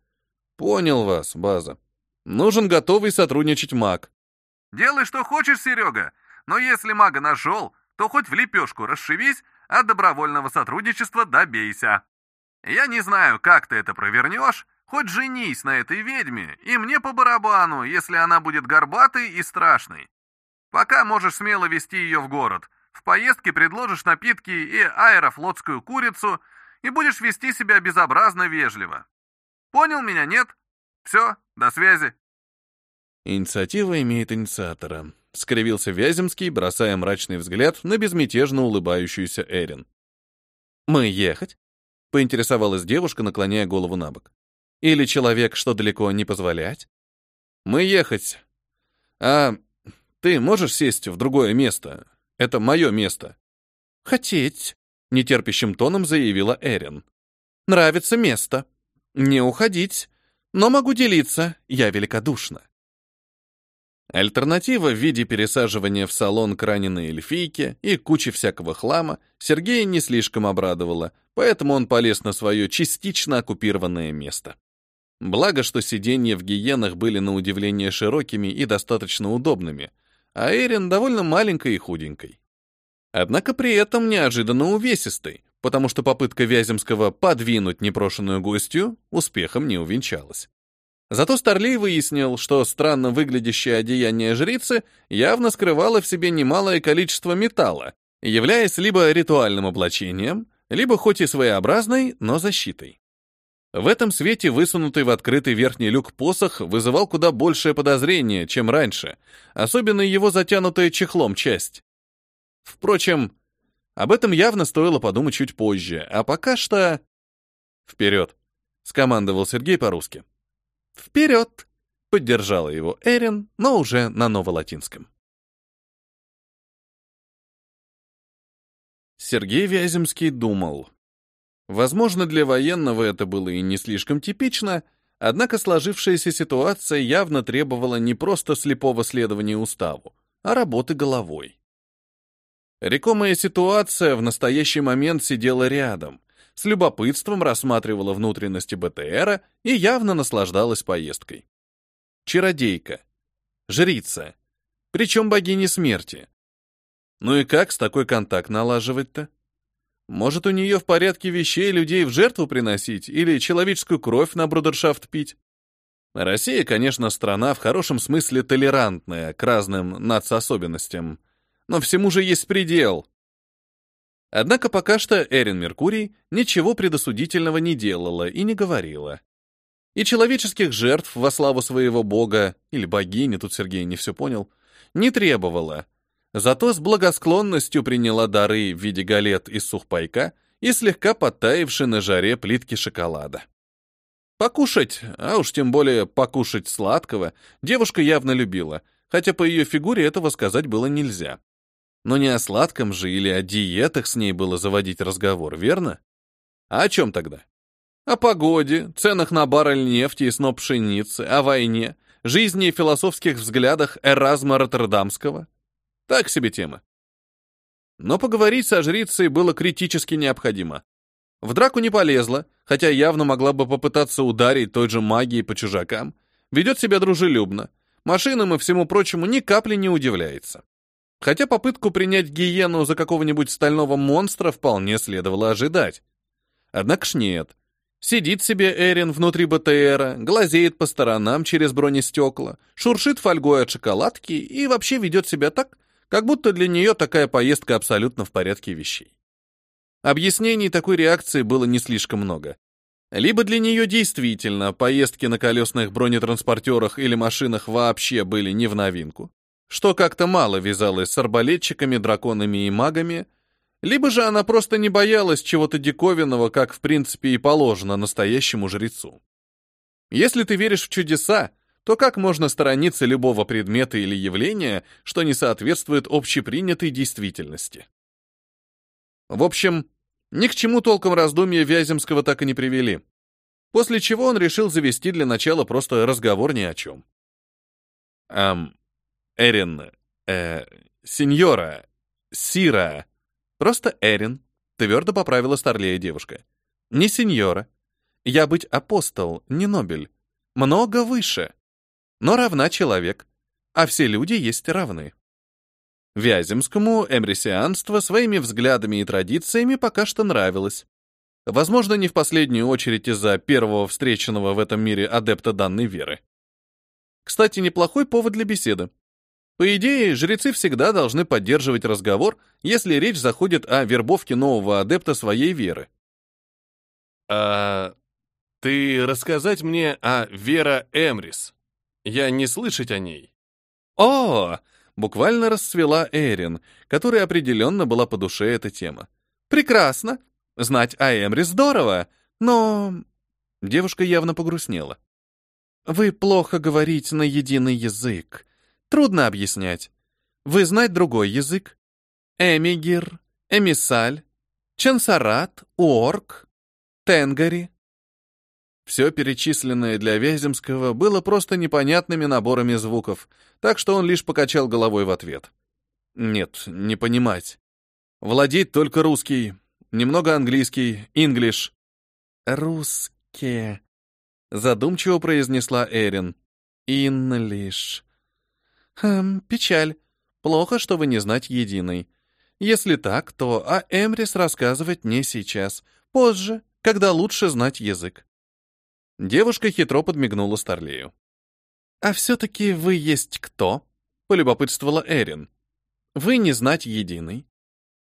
«Понял вас, база. Нужен готовый сотрудничать маг». «Делай, что хочешь, Серега, но если мага нашел, то хоть в лепешку расшивись, а добровольного сотрудничества добейся. Я не знаю, как ты это провернешь, хоть женись на этой ведьме, и мне по барабану, если она будет горбатой и страшной. Пока можешь смело вести ее в город, в поездке предложишь напитки и аэрофлотскую курицу, и будешь вести себя безобразно вежливо. Понял меня, нет? Все, до связи. Инициатива имеет инициатора. Скривился Вяземский, бросая мрачный взгляд на безмятежно улыбающуюся Эрин. «Мы ехать?» — поинтересовалась девушка, наклоняя голову на бок. «Или человек, что далеко не позволять?» «Мы ехать. А ты можешь сесть в другое место? Это мое место». «Хотеть», — нетерпящим тоном заявила Эрин. «Нравится место. Не уходить, но могу делиться, я великодушна». Альтернатива в виде пересаживания в салон к раненой эльфийке и кучи всякого хлама Сергея не слишком обрадовала, поэтому он полез на свое частично оккупированное место. Благо, что сиденья в гиенах были на удивление широкими и достаточно удобными, а Эрин довольно маленькой и худенькой. Однако при этом неожиданно увесистой, потому что попытка Вяземского подвинуть непрошенную гостью успехом не увенчалась. Зато Старлей выяснил, что странно выглядящее одеяние жрицы явно скрывало в себе немалое количество металла, являясь либо ритуальным облачением, либо хоть и своеобразной, но защитой. В этом свете высунутый в открытый верхний люк посох вызывал куда большее подозрение, чем раньше, особенно его затянутая чехлом часть. Впрочем, об этом явно стоило подумать чуть позже, а пока что... «Вперед!» — скомандовал Сергей по-русски. «Вперед!» — поддержала его Эрин, но уже на новолатинском. Сергей Вяземский думал. Возможно, для военного это было и не слишком типично, однако сложившаяся ситуация явно требовала не просто слепого следования уставу, а работы головой. Рекомая ситуация в настоящий момент сидела рядом, с любопытством рассматривала внутренности БТРа и явно наслаждалась поездкой. Чародейка. Жрица. Причем богини смерти. Ну и как с такой контакт налаживать-то? Может, у нее в порядке вещей людей в жертву приносить или человеческую кровь на брудершафт пить? Россия, конечно, страна в хорошем смысле толерантная к разным нацособенностям, но всему же есть предел. Однако пока что Эрин Меркурий ничего предосудительного не делала и не говорила. И человеческих жертв во славу своего бога, или богини, тут Сергей не все понял, не требовала. Зато с благосклонностью приняла дары в виде галет из сухпайка и слегка подтаившей на жаре плитки шоколада. Покушать, а уж тем более покушать сладкого, девушка явно любила, хотя по ее фигуре этого сказать было нельзя. Но не о сладком же или о диетах с ней было заводить разговор, верно? А о чем тогда? О погоде, ценах на баррель нефти и сноп пшеницы, о войне, жизни и философских взглядах Эразма Роттердамского. Так себе тема. Но поговорить со жрицей было критически необходимо. В драку не полезла, хотя явно могла бы попытаться ударить той же магией по чужакам. Ведет себя дружелюбно. Машинам и всему прочему ни капли не удивляется. Хотя попытку принять гиену за какого-нибудь стального монстра вполне следовало ожидать. Однако ж нет. Сидит себе Эрин внутри БТРа, глазеет по сторонам через бронестекла, шуршит фольгой от шоколадки и вообще ведет себя так, как будто для нее такая поездка абсолютно в порядке вещей. Объяснений такой реакции было не слишком много. Либо для нее действительно поездки на колесных бронетранспортерах или машинах вообще были не в новинку, что как-то мало вязалось с арбалетчиками, драконами и магами, либо же она просто не боялась чего-то диковинного, как в принципе и положено настоящему жрецу. Если ты веришь в чудеса, то как можно сторониться любого предмета или явления, что не соответствует общепринятой действительности? В общем, ни к чему толком раздумья Вяземского так и не привели. После чего он решил завести для начала просто разговор ни о чем. «Эм, Эрин, э, сеньора, Сира, просто Эрин», твердо поправила старлея девушка. «Не сеньора. Я быть апостол, не Нобель. Много выше. Но равна человек. А все люди есть равны». Вяземскому эмрисианство своими взглядами и традициями пока что нравилось. Возможно, не в последнюю очередь из-за первого встреченного в этом мире адепта данной веры. Кстати, неплохой повод для беседы. По идее, жрецы всегда должны поддерживать разговор, если речь заходит о вербовке нового адепта своей веры. «А ты рассказать мне о Вера Эмрис? Я не слышать о ней». «О, буквально расцвела Эрин, которой определенно была по душе эта тема. «Прекрасно! Знать о Эмри здорово, но...» Девушка явно погрустнела. «Вы плохо говорите на единый язык. Трудно объяснять. Вы знать другой язык? Эмигир, Эмисаль, Чансарат, Уорк, Тенгари, все перечисленное для Вяземского было просто непонятными наборами звуков, так что он лишь покачал головой в ответ. Нет, не понимать. Владеть только русский, немного английский, инглиш. Русские, задумчиво произнесла Эрин. Инглиш. Хм, печаль. Плохо, что вы не знать единый. Если так, то о Эмрис рассказывать не сейчас, позже, когда лучше знать язык. Девушка хитро подмигнула Старлею. «А все-таки вы есть кто?» — полюбопытствовала Эрин. «Вы не знать единый.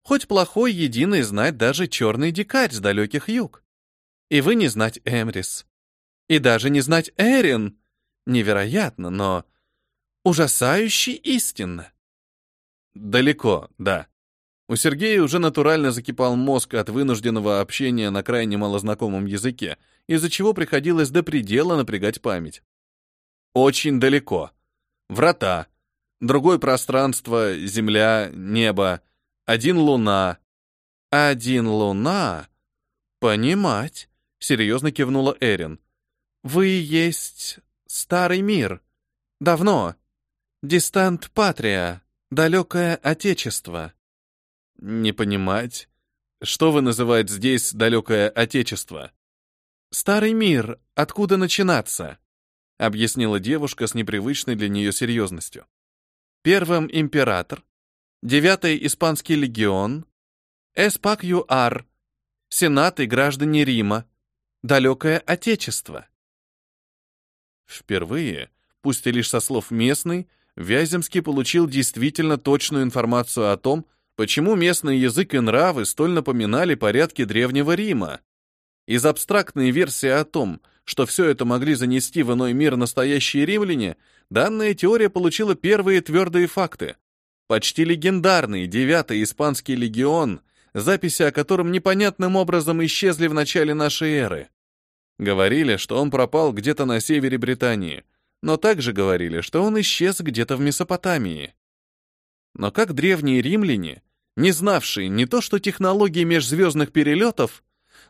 Хоть плохой единый знать даже черный дикарь с далеких юг. И вы не знать Эмрис. И даже не знать Эрин. Невероятно, но ужасающе истинно». «Далеко, да», у Сергея уже натурально закипал мозг от вынужденного общения на крайне малознакомом языке, из-за чего приходилось до предела напрягать память. Очень далеко. Врата. Другое пространство, земля, небо. Один луна. Один луна? Понимать, серьезно кивнула Эрин. Вы есть старый мир. Давно. Дистант патрия. Далекое отечество. Не понимать. Что вы называете здесь далекое отечество? Старый мир, откуда начинаться? Объяснила девушка с непривычной для нее серьезностью. Первым император, девятый испанский легион, эспак ЮАР, сенат и граждане Рима, далекое отечество. Впервые, пусть и лишь со слов местный, Вяземский получил действительно точную информацию о том, почему местный язык и нравы столь напоминали порядки Древнего Рима. Из абстрактной версии о том, что все это могли занести в иной мир настоящие римляне, данная теория получила первые твердые факты. Почти легендарный девятый испанский легион, записи о котором непонятным образом исчезли в начале нашей эры. Говорили, что он пропал где-то на севере Британии, но также говорили, что он исчез где-то в Месопотамии. Но как древние римляне, не знавшие не то что технологии межзвездных перелетов,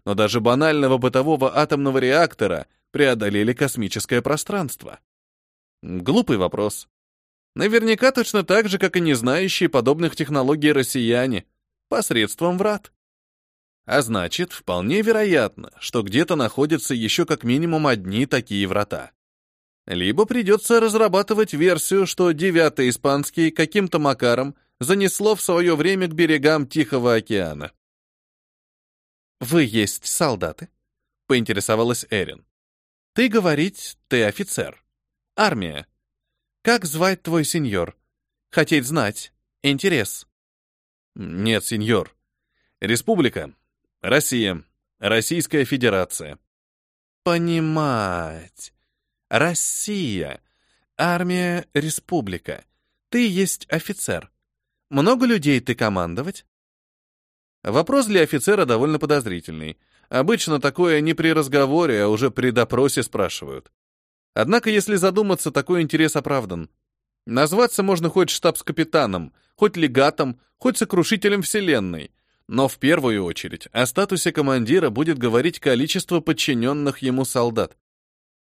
но даже банального бытового атомного реактора, преодолели космическое пространство? Глупый вопрос. Наверняка точно так же, как и не знающие подобных технологий россияне, посредством врат. А значит, вполне вероятно, что где-то находятся еще как минимум одни такие врата. Либо придется разрабатывать версию, что девятый испанский каким-то макаром занесло в свое время к берегам Тихого океана. «Вы есть солдаты?» — поинтересовалась Эрин. «Ты говорить, ты офицер. Армия. Как звать твой сеньор? Хотеть знать. Интерес». «Нет, сеньор. Республика. Россия. Российская Федерация. Понимать. Россия. Армия, республика. Ты есть офицер. Много людей ты командовать? Вопрос для офицера довольно подозрительный. Обычно такое не при разговоре, а уже при допросе спрашивают. Однако, если задуматься, такой интерес оправдан. Назваться можно хоть штабс-капитаном, хоть легатом, хоть сокрушителем вселенной. Но в первую очередь о статусе командира будет говорить количество подчиненных ему солдат.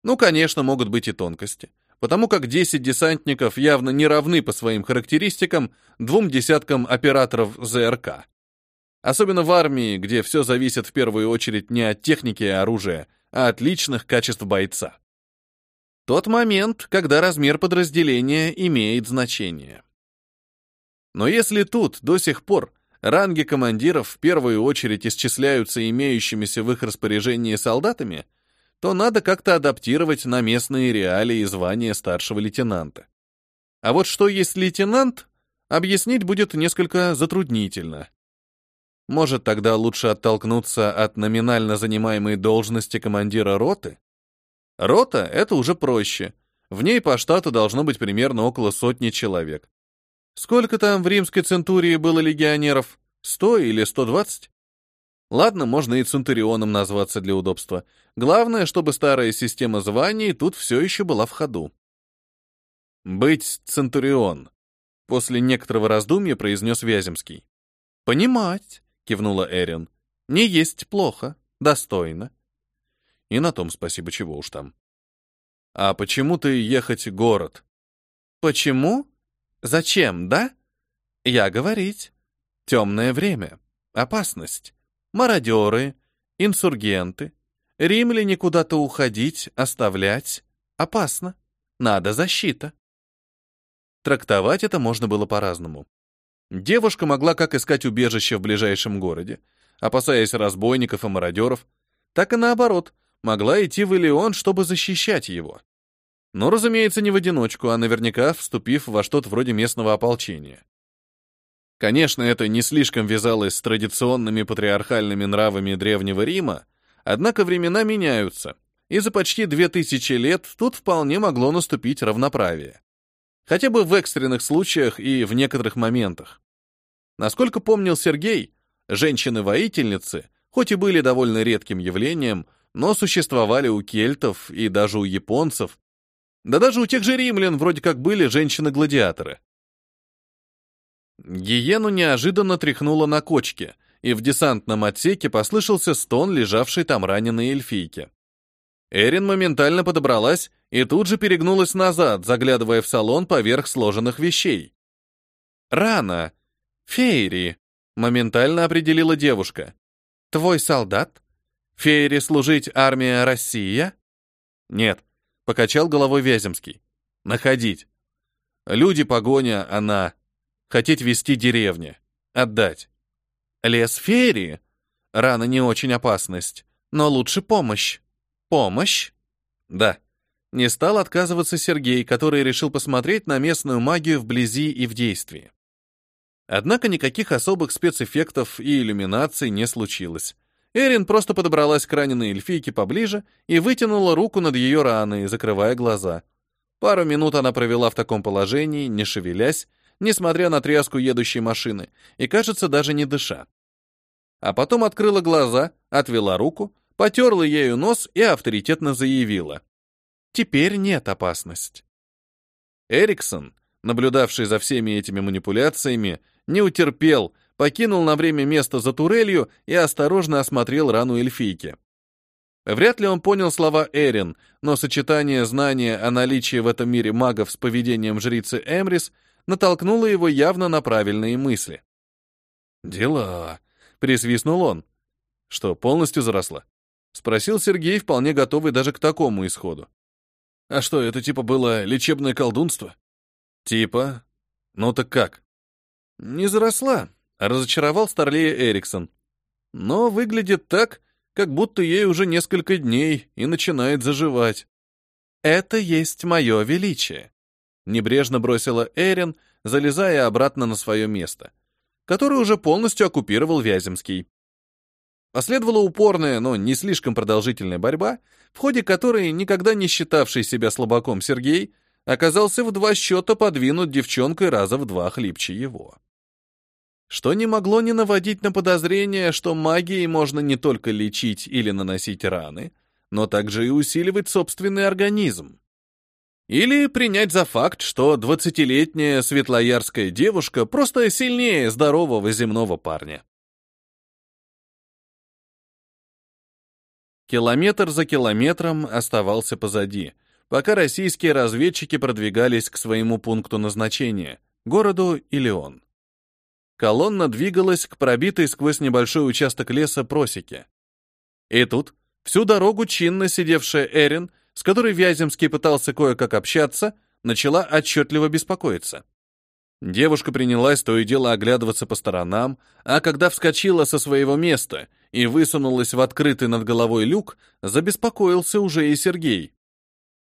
Ну, конечно, могут быть и тонкости, потому как 10 десантников явно не равны по своим характеристикам двум десяткам операторов ЗРК. Особенно в армии, где все зависит в первую очередь не от техники и оружия, а от личных качеств бойца. Тот момент, когда размер подразделения имеет значение. Но если тут до сих пор Ранги командиров в первую очередь исчисляются имеющимися в их распоряжении солдатами, то надо как-то адаптировать на местные реалии звания старшего лейтенанта. А вот что есть лейтенант, объяснить будет несколько затруднительно. Может, тогда лучше оттолкнуться от номинально занимаемой должности командира роты? Рота — это уже проще. В ней по штату должно быть примерно около сотни человек. Сколько там в римской центурии было легионеров? Сто или сто двадцать? Ладно, можно и центурионом назваться для удобства. Главное, чтобы старая система званий тут все еще была в ходу. «Быть центурион», — после некоторого раздумья произнес Вяземский. «Понимать», — кивнула Эрин. «Не есть плохо, достойно». И на том спасибо, чего уж там. «А почему ты ехать город?» «Почему?» Зачем, да? Я говорить. Темное время, опасность, мародеры, инсургенты, римляне куда-то уходить, оставлять. Опасно. Надо защита. Трактовать это можно было по-разному. Девушка могла как искать убежище в ближайшем городе, опасаясь разбойников и мародеров, так и наоборот, могла идти в Илеон, чтобы защищать его. Но, разумеется, не в одиночку, а наверняка вступив во что-то вроде местного ополчения. Конечно, это не слишком вязалось с традиционными патриархальными нравами Древнего Рима, однако времена меняются, и за почти две тысячи лет тут вполне могло наступить равноправие. Хотя бы в экстренных случаях и в некоторых моментах. Насколько помнил Сергей, женщины-воительницы, хоть и были довольно редким явлением, но существовали у кельтов и даже у японцев, да даже у тех же римлян вроде как были женщины-гладиаторы. Гиену неожиданно тряхнуло на кочке, и в десантном отсеке послышался стон лежавшей там раненой эльфийки. Эрин моментально подобралась и тут же перегнулась назад, заглядывая в салон поверх сложенных вещей. «Рано! Фейри!» — моментально определила девушка. «Твой солдат? Фейри служить армия Россия?» «Нет, Покачал головой Вяземский. Находить. Люди погоня, она. Хотеть вести деревня. Отдать. Лес Ферии? Рана не очень опасность, но лучше помощь. Помощь? Да. Не стал отказываться Сергей, который решил посмотреть на местную магию вблизи и в действии. Однако никаких особых спецэффектов и иллюминаций не случилось. Эрин просто подобралась к раненой эльфийке поближе и вытянула руку над ее раной, закрывая глаза. Пару минут она провела в таком положении, не шевелясь, несмотря на тряску едущей машины, и, кажется, даже не дыша. А потом открыла глаза, отвела руку, потерла ею нос и авторитетно заявила. Теперь нет опасности. Эриксон, наблюдавший за всеми этими манипуляциями, не утерпел, покинул на время место за турелью и осторожно осмотрел рану эльфийки. Вряд ли он понял слова Эрин, но сочетание знания о наличии в этом мире магов с поведением жрицы Эмрис натолкнуло его явно на правильные мысли. «Дела», — присвистнул он. «Что, полностью заросла?» — спросил Сергей, вполне готовый даже к такому исходу. А что, это типа было лечебное колдунство? Типа? Ну так как? Не заросла, разочаровал Старлея Эриксон. Но выглядит так, как будто ей уже несколько дней и начинает заживать. Это есть мое величие. Небрежно бросила Эрин, залезая обратно на свое место, которое уже полностью оккупировал Вяземский. Последовала упорная, но не слишком продолжительная борьба, в ходе которой никогда не считавший себя слабаком Сергей оказался в два счета подвинут девчонкой раза в два хлипче его. Что не могло не наводить на подозрение, что магией можно не только лечить или наносить раны, но также и усиливать собственный организм. Или принять за факт, что двадцатилетняя светлоярская девушка просто сильнее здорового земного парня. Километр за километром оставался позади, пока российские разведчики продвигались к своему пункту назначения — городу Илеон. Колонна двигалась к пробитой сквозь небольшой участок леса просеке. И тут всю дорогу чинно сидевшая Эрин, с которой Вяземский пытался кое-как общаться, начала отчетливо беспокоиться. Девушка принялась то и дело оглядываться по сторонам, а когда вскочила со своего места и высунулась в открытый над головой люк, забеспокоился уже и Сергей.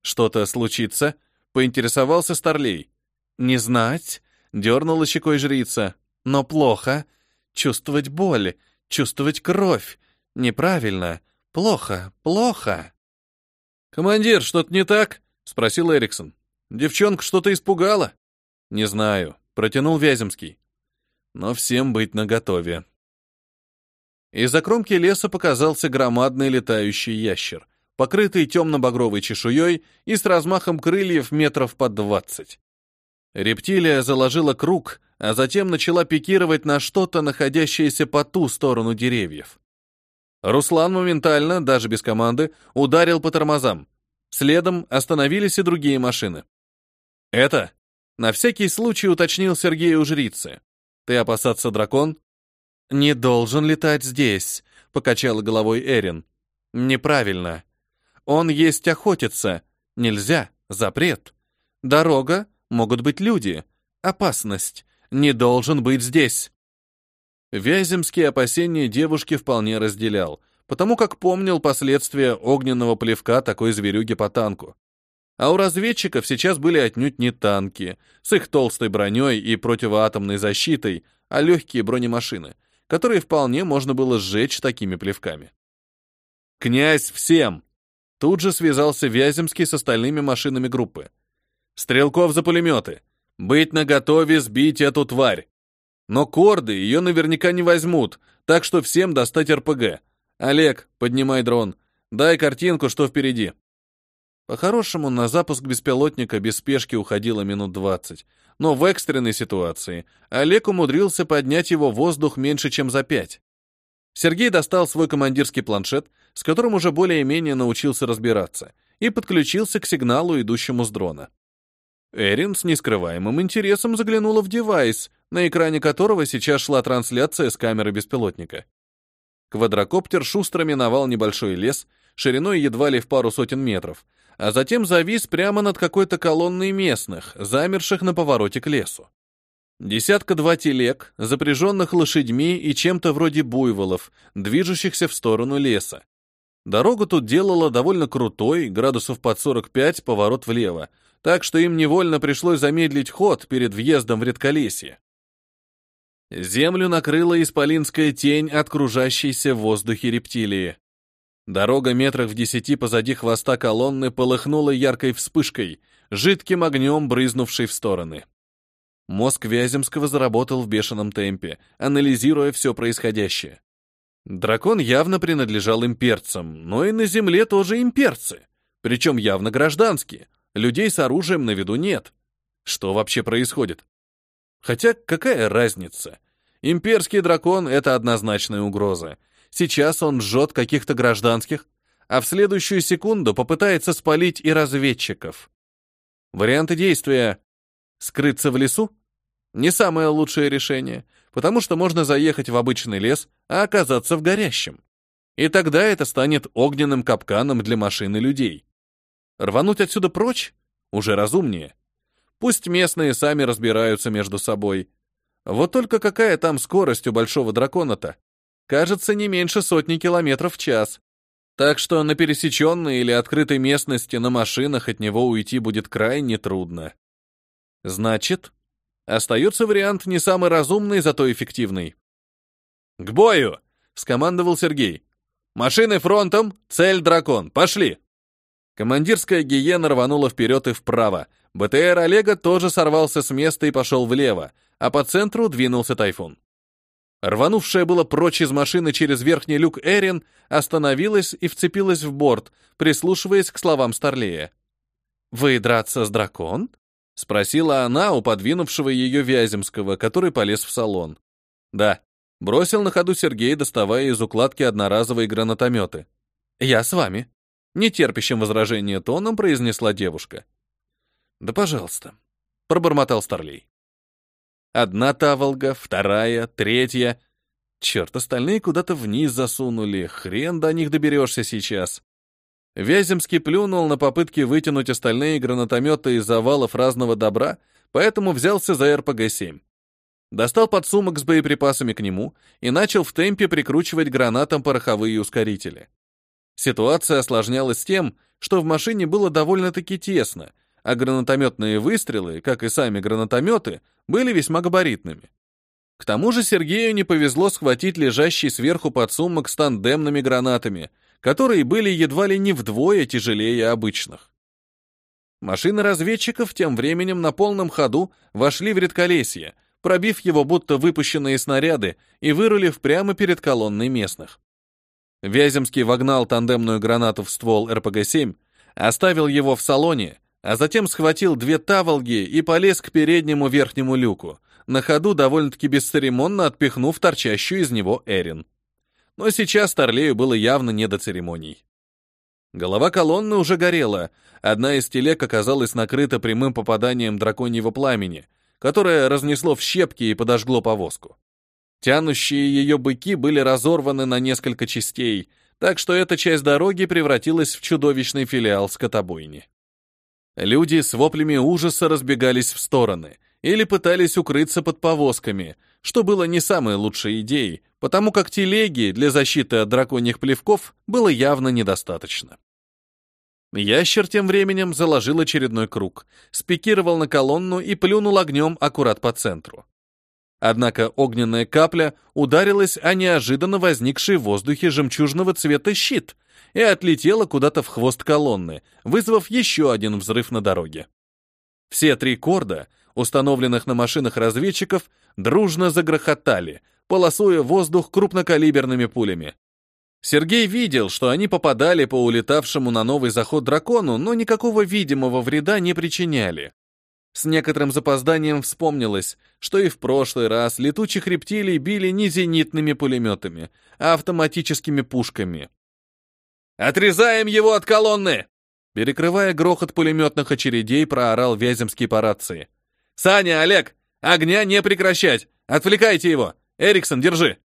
«Что-то случится?» — поинтересовался Старлей. «Не знать», — дернула щекой жрица. «Но плохо. Чувствовать боль, чувствовать кровь. Неправильно. Плохо, плохо». «Командир, что-то не так?» — спросил Эриксон. «Девчонка что-то испугала?» «Не знаю протянул Вяземский. Но всем быть наготове. Из-за кромки леса показался громадный летающий ящер, покрытый темно-багровой чешуей и с размахом крыльев метров под двадцать. Рептилия заложила круг, а затем начала пикировать на что-то, находящееся по ту сторону деревьев. Руслан моментально, даже без команды, ударил по тормозам. Следом остановились и другие машины. «Это?» На всякий случай уточнил Сергей у жрицы. «Ты опасаться дракон?» «Не должен летать здесь», — покачала головой Эрин. «Неправильно. Он есть охотиться. Нельзя. Запрет. Дорога. Могут быть люди. Опасность. Не должен быть здесь». Вяземские опасения девушки вполне разделял, потому как помнил последствия огненного плевка такой зверюги по танку. А у разведчиков сейчас были отнюдь не танки, с их толстой броней и противоатомной защитой, а легкие бронемашины, которые вполне можно было сжечь такими плевками. «Князь всем!» Тут же связался Вяземский с остальными машинами группы. «Стрелков за пулеметы! Быть наготове сбить эту тварь! Но корды ее наверняка не возьмут, так что всем достать РПГ. Олег, поднимай дрон. Дай картинку, что впереди». По-хорошему, на запуск беспилотника без спешки уходило минут 20. Но в экстренной ситуации Олег умудрился поднять его в воздух меньше, чем за пять. Сергей достал свой командирский планшет, с которым уже более-менее научился разбираться, и подключился к сигналу, идущему с дрона. Эрин с нескрываемым интересом заглянула в девайс, на экране которого сейчас шла трансляция с камеры беспилотника. Квадрокоптер шустро миновал небольшой лес, шириной едва ли в пару сотен метров, а затем завис прямо над какой-то колонной местных, замерших на повороте к лесу. Десятка-два телег, запряженных лошадьми и чем-то вроде буйволов, движущихся в сторону леса. Дорогу тут делала довольно крутой, градусов под 45, поворот влево, так что им невольно пришлось замедлить ход перед въездом в редколесье. Землю накрыла исполинская тень от кружащейся в воздухе рептилии. Дорога метрах в десяти позади хвоста колонны полыхнула яркой вспышкой, жидким огнем брызнувшей в стороны. Мозг Вяземского заработал в бешеном темпе, анализируя все происходящее. Дракон явно принадлежал имперцам, но и на земле тоже имперцы, причем явно гражданские, людей с оружием на виду нет. Что вообще происходит? Хотя какая разница? Имперский дракон — это однозначная угроза. Сейчас он жжет каких-то гражданских, а в следующую секунду попытается спалить и разведчиков. Варианты действия — скрыться в лесу? Не самое лучшее решение, потому что можно заехать в обычный лес, а оказаться в горящем. И тогда это станет огненным капканом для машины людей. Рвануть отсюда прочь? Уже разумнее. Пусть местные сами разбираются между собой. Вот только какая там скорость у большого дракона-то? Кажется, не меньше сотни километров в час. Так что на пересеченной или открытой местности на машинах от него уйти будет крайне трудно. Значит, остается вариант не самый разумный, зато эффективный. «К бою!» — скомандовал Сергей. «Машины фронтом, цель дракон, пошли!» Командирская гиена рванула вперед и вправо, БТР Олега тоже сорвался с места и пошел влево, а по центру двинулся тайфун. Рванувшая было прочь из машины через верхний люк Эрин остановилась и вцепилась в борт, прислушиваясь к словам Старлея. «Вы драться с дракон?» — спросила она у подвинувшего ее Вяземского, который полез в салон. «Да», — бросил на ходу Сергей, доставая из укладки одноразовые гранатометы. «Я с вами», — нетерпящим возражения тоном произнесла девушка. «Да пожалуйста», — пробормотал Старлей. Одна таволга, вторая, третья. Черт, остальные куда-то вниз засунули, хрен до них доберешься сейчас. Вяземский плюнул на попытки вытянуть остальные гранатометы из завалов разного добра, поэтому взялся за РПГ-7. Достал подсумок с боеприпасами к нему и начал в темпе прикручивать гранатам пороховые ускорители. Ситуация осложнялась тем, что в машине было довольно-таки тесно, а гранатометные выстрелы, как и сами гранатометы, были весьма габаритными. К тому же Сергею не повезло схватить лежащий сверху подсумок с тандемными гранатами, которые были едва ли не вдвое тяжелее обычных. Машины разведчиков тем временем на полном ходу вошли в редколесье, пробив его будто выпущенные снаряды и вырулив прямо перед колонной местных. Вяземский вогнал тандемную гранату в ствол РПГ-7, оставил его в салоне а затем схватил две таволги и полез к переднему верхнему люку, на ходу довольно-таки бесцеремонно отпихнув торчащую из него Эрин. Но сейчас Торлею было явно не до церемоний. Голова колонны уже горела, одна из телег оказалась накрыта прямым попаданием драконьего пламени, которое разнесло в щепки и подожгло повозку. Тянущие ее быки были разорваны на несколько частей, так что эта часть дороги превратилась в чудовищный филиал скотобойни. Люди с воплями ужаса разбегались в стороны или пытались укрыться под повозками, что было не самой лучшей идеей, потому как телеги для защиты от драконьих плевков было явно недостаточно. Ящер тем временем заложил очередной круг, спикировал на колонну и плюнул огнем аккурат по центру. Однако огненная капля ударилась о неожиданно возникший в воздухе жемчужного цвета щит — и отлетела куда-то в хвост колонны, вызвав еще один взрыв на дороге. Все три корда, установленных на машинах разведчиков, дружно загрохотали, полосуя воздух крупнокалиберными пулями. Сергей видел, что они попадали по улетавшему на новый заход дракону, но никакого видимого вреда не причиняли. С некоторым запозданием вспомнилось, что и в прошлый раз летучих рептилий били не зенитными пулеметами, а автоматическими пушками. «Отрезаем его от колонны!» Перекрывая грохот пулеметных очередей, проорал Вяземский по рации. «Саня, Олег, огня не прекращать! Отвлекайте его! Эриксон, держи!»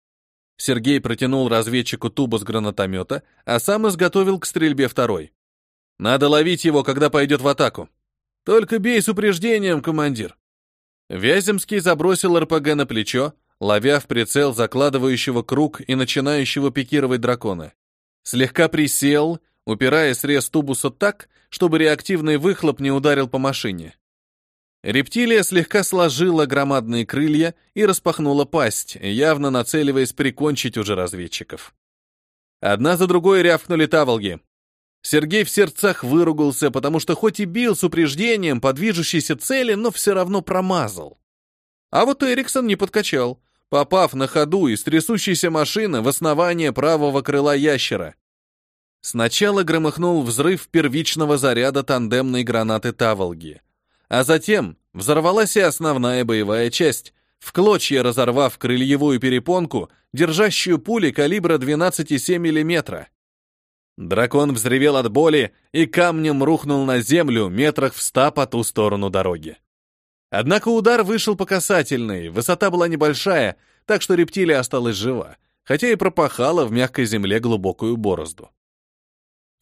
Сергей протянул разведчику тубу с гранатомета, а сам изготовил к стрельбе второй. «Надо ловить его, когда пойдет в атаку. Только бей с упреждением, командир!» Вяземский забросил РПГ на плечо, ловя в прицел закладывающего круг и начинающего пикировать дракона. Слегка присел, упирая срез тубуса так, чтобы реактивный выхлоп не ударил по машине. Рептилия слегка сложила громадные крылья и распахнула пасть, явно нацеливаясь прикончить уже разведчиков. Одна за другой рявкнули таволги. Сергей в сердцах выругался, потому что хоть и бил с упреждением по движущейся цели, но все равно промазал. А вот Эриксон не подкачал, попав на ходу из трясущейся машины в основание правого крыла ящера. Сначала громыхнул взрыв первичного заряда тандемной гранаты Таволги, а затем взорвалась и основная боевая часть, в клочья разорвав крыльевую перепонку, держащую пули калибра 12,7 мм. Дракон взревел от боли и камнем рухнул на землю метрах в ста по ту сторону дороги. Однако удар вышел по касательной, высота была небольшая, так что рептилия осталась жива, хотя и пропахала в мягкой земле глубокую борозду.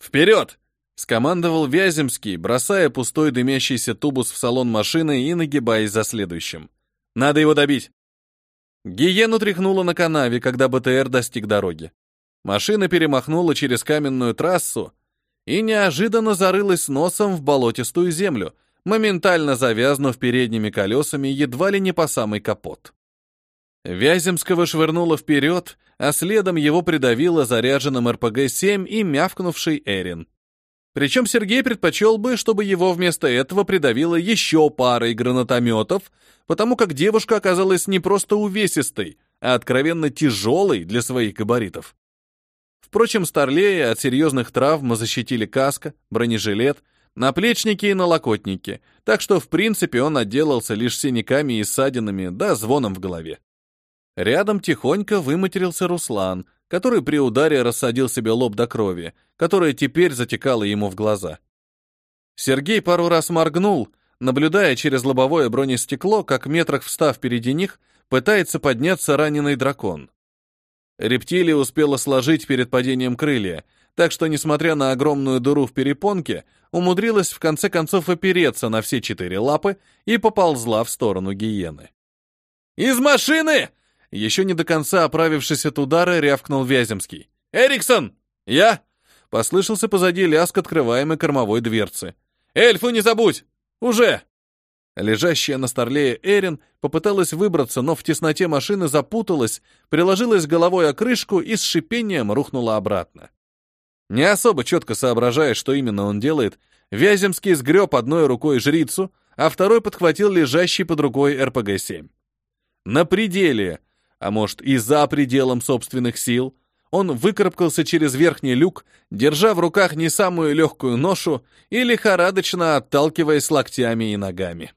«Вперед!» — скомандовал Вяземский, бросая пустой дымящийся тубус в салон машины и нагибаясь за следующим. «Надо его добить!» Гиену тряхнуло на канаве, когда БТР достиг дороги. Машина перемахнула через каменную трассу и неожиданно зарылась носом в болотистую землю, моментально завязнув передними колесами едва ли не по самый капот. Вяземского швырнуло вперед, а следом его придавило заряженным РПГ-7 и мявкнувший Эрин. Причем Сергей предпочел бы, чтобы его вместо этого придавило еще парой гранатометов, потому как девушка оказалась не просто увесистой, а откровенно тяжелой для своих габаритов. Впрочем, Старлея от серьезных травм защитили каска, бронежилет, наплечники и налокотники, так что, в принципе, он отделался лишь синяками и ссадинами, да звоном в голове. Рядом тихонько выматерился Руслан, который при ударе рассадил себе лоб до крови, которая теперь затекала ему в глаза. Сергей пару раз моргнул, наблюдая через лобовое бронестекло, как метрах встав впереди них, пытается подняться раненый дракон. Рептилия успела сложить перед падением крылья, так что, несмотря на огромную дыру в перепонке, умудрилась в конце концов опереться на все четыре лапы и поползла в сторону гиены. «Из машины!» Еще не до конца оправившись от удара, рявкнул Вяземский. «Эриксон! Я!» Послышался позади лязг открываемой кормовой дверцы. «Эльфу не забудь! Уже!» Лежащая на старлее Эрин попыталась выбраться, но в тесноте машины запуталась, приложилась головой о крышку и с шипением рухнула обратно. Не особо четко соображая, что именно он делает, Вяземский сгреб одной рукой жрицу, а второй подхватил лежащий под рукой РПГ-7. На пределе, а может и за пределом собственных сил, он выкарабкался через верхний люк, держа в руках не самую легкую ношу и лихорадочно отталкиваясь локтями и ногами.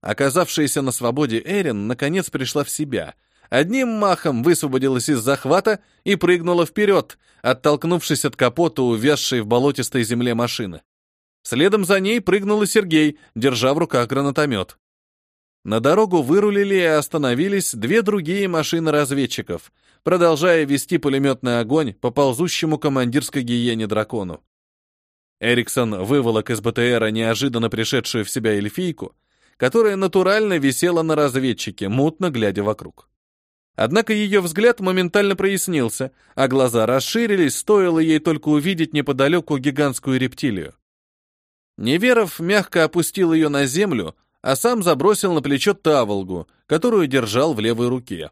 Оказавшаяся на свободе Эрин наконец пришла в себя. Одним махом высвободилась из захвата и прыгнула вперед, оттолкнувшись от капота, увязшей в болотистой земле машины. Следом за ней прыгнул и Сергей, держа в руках гранатомет. На дорогу вырулили и остановились две другие машины разведчиков, продолжая вести пулеметный огонь по ползущему командирской гиене дракону. Эриксон выволок из БТРа неожиданно пришедшую в себя эльфийку, которая натурально висела на разведчике, мутно глядя вокруг. Однако ее взгляд моментально прояснился, а глаза расширились, стоило ей только увидеть неподалеку гигантскую рептилию. Неверов мягко опустил ее на землю, а сам забросил на плечо таволгу, которую держал в левой руке.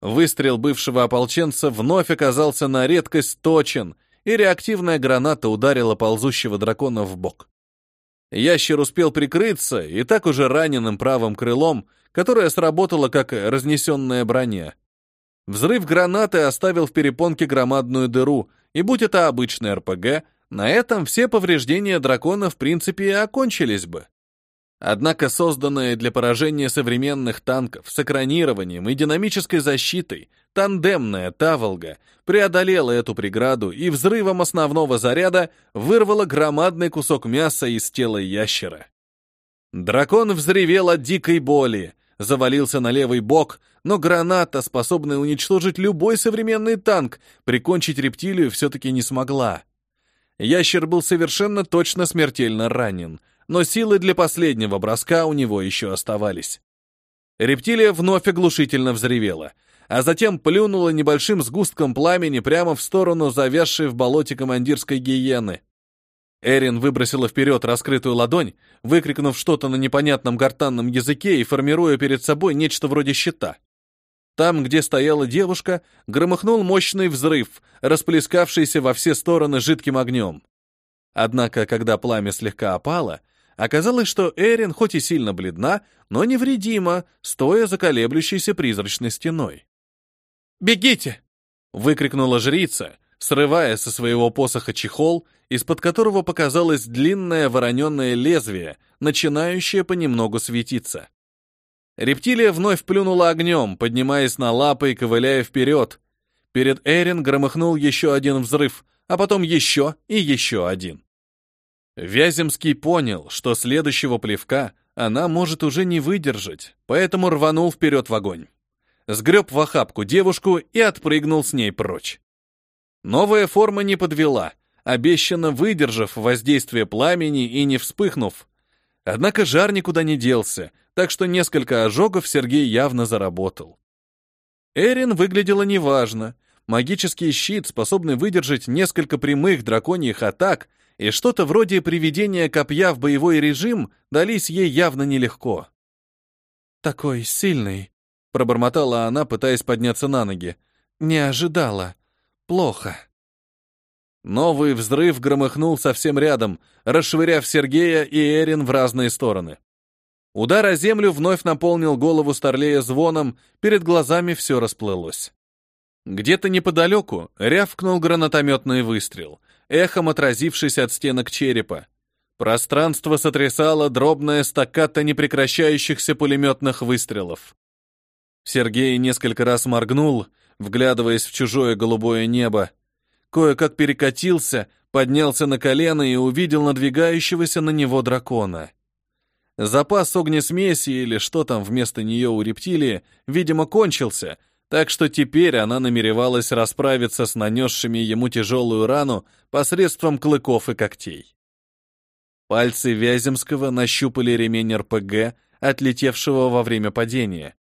Выстрел бывшего ополченца вновь оказался на редкость точен, и реактивная граната ударила ползущего дракона в бок. Ящер успел прикрыться и так уже раненым правым крылом, которое сработало как разнесенная броня. Взрыв гранаты оставил в перепонке громадную дыру, и будь это обычный РПГ, на этом все повреждения дракона в принципе и окончились бы. Однако созданная для поражения современных танков с экранированием и динамической защитой тандемная Таволга преодолела эту преграду и взрывом основного заряда вырвала громадный кусок мяса из тела ящера. Дракон взревел от дикой боли, завалился на левый бок, но граната, способная уничтожить любой современный танк, прикончить рептилию все-таки не смогла. Ящер был совершенно точно смертельно ранен, но силы для последнего броска у него еще оставались. Рептилия вновь оглушительно взревела, а затем плюнула небольшим сгустком пламени прямо в сторону завязшей в болоте командирской гиены. Эрин выбросила вперед раскрытую ладонь, выкрикнув что-то на непонятном гортанном языке и формируя перед собой нечто вроде щита. Там, где стояла девушка, громыхнул мощный взрыв, расплескавшийся во все стороны жидким огнем. Однако, когда пламя слегка опало, оказалось, что Эрин хоть и сильно бледна, но невредима, стоя за колеблющейся призрачной стеной. «Бегите!» — выкрикнула жрица, срывая со своего посоха чехол, из-под которого показалось длинное вороненное лезвие, начинающее понемногу светиться. Рептилия вновь плюнула огнем, поднимаясь на лапы и ковыляя вперед. Перед Эрин громыхнул еще один взрыв, а потом еще и еще один. Вяземский понял, что следующего плевка она может уже не выдержать, поэтому рванул вперед в огонь. Сгреб в охапку девушку и отпрыгнул с ней прочь. Новая форма не подвела, обещанно выдержав воздействие пламени и не вспыхнув. Однако жар никуда не делся, так что несколько ожогов Сергей явно заработал. Эрин выглядела неважно. Магический щит, способный выдержать несколько прямых драконьих атак, и что-то вроде приведения копья в боевой режим дались ей явно нелегко. «Такой сильный», — пробормотала она, пытаясь подняться на ноги. «Не ожидала. Плохо». Новый взрыв громыхнул совсем рядом, расшвыряв Сергея и Эрин в разные стороны. Удар о землю вновь наполнил голову Старлея звоном, перед глазами все расплылось. Где-то неподалеку рявкнул гранатометный выстрел, эхом отразившись от стенок черепа. Пространство сотрясало дробная стакката непрекращающихся пулеметных выстрелов. Сергей несколько раз моргнул, вглядываясь в чужое голубое небо. Кое-как перекатился, поднялся на колено и увидел надвигающегося на него дракона. Запас огнесмеси или что там вместо нее у рептилии, видимо, кончился, так что теперь она намеревалась расправиться с нанесшими ему тяжелую рану посредством клыков и когтей. Пальцы Вяземского нащупали ремень РПГ, отлетевшего во время падения.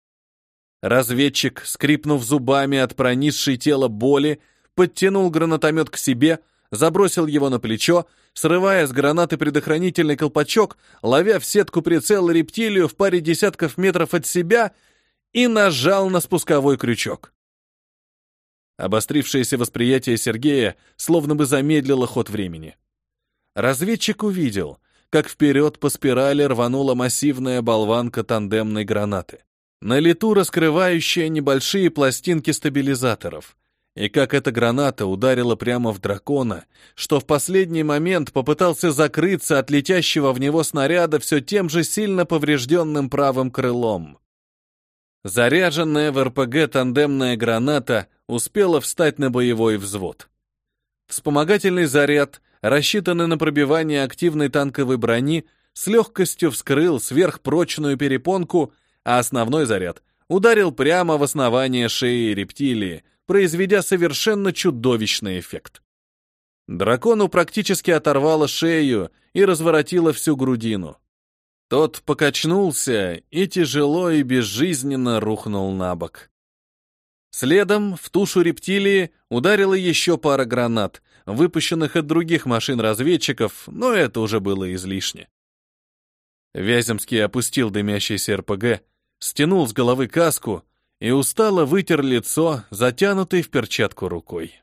Разведчик, скрипнув зубами от пронизшей тело боли, подтянул гранатомет к себе, забросил его на плечо, срывая с гранаты предохранительный колпачок, ловя в сетку прицела рептилию в паре десятков метров от себя и нажал на спусковой крючок. Обострившееся восприятие Сергея словно бы замедлило ход времени. Разведчик увидел, как вперед по спирали рванула массивная болванка тандемной гранаты, на лету раскрывающая небольшие пластинки стабилизаторов — и как эта граната ударила прямо в дракона, что в последний момент попытался закрыться от летящего в него снаряда все тем же сильно поврежденным правым крылом. Заряженная в РПГ тандемная граната успела встать на боевой взвод. Вспомогательный заряд, рассчитанный на пробивание активной танковой брони, с легкостью вскрыл сверхпрочную перепонку, а основной заряд ударил прямо в основание шеи рептилии, произведя совершенно чудовищный эффект. Дракону практически оторвало шею и разворотило всю грудину. Тот покачнулся и тяжело и безжизненно рухнул на бок. Следом в тушу рептилии ударила еще пара гранат, выпущенных от других машин-разведчиков, но это уже было излишне. Вяземский опустил дымящийся РПГ, стянул с головы каску и устало вытер лицо, затянутой в перчатку рукой.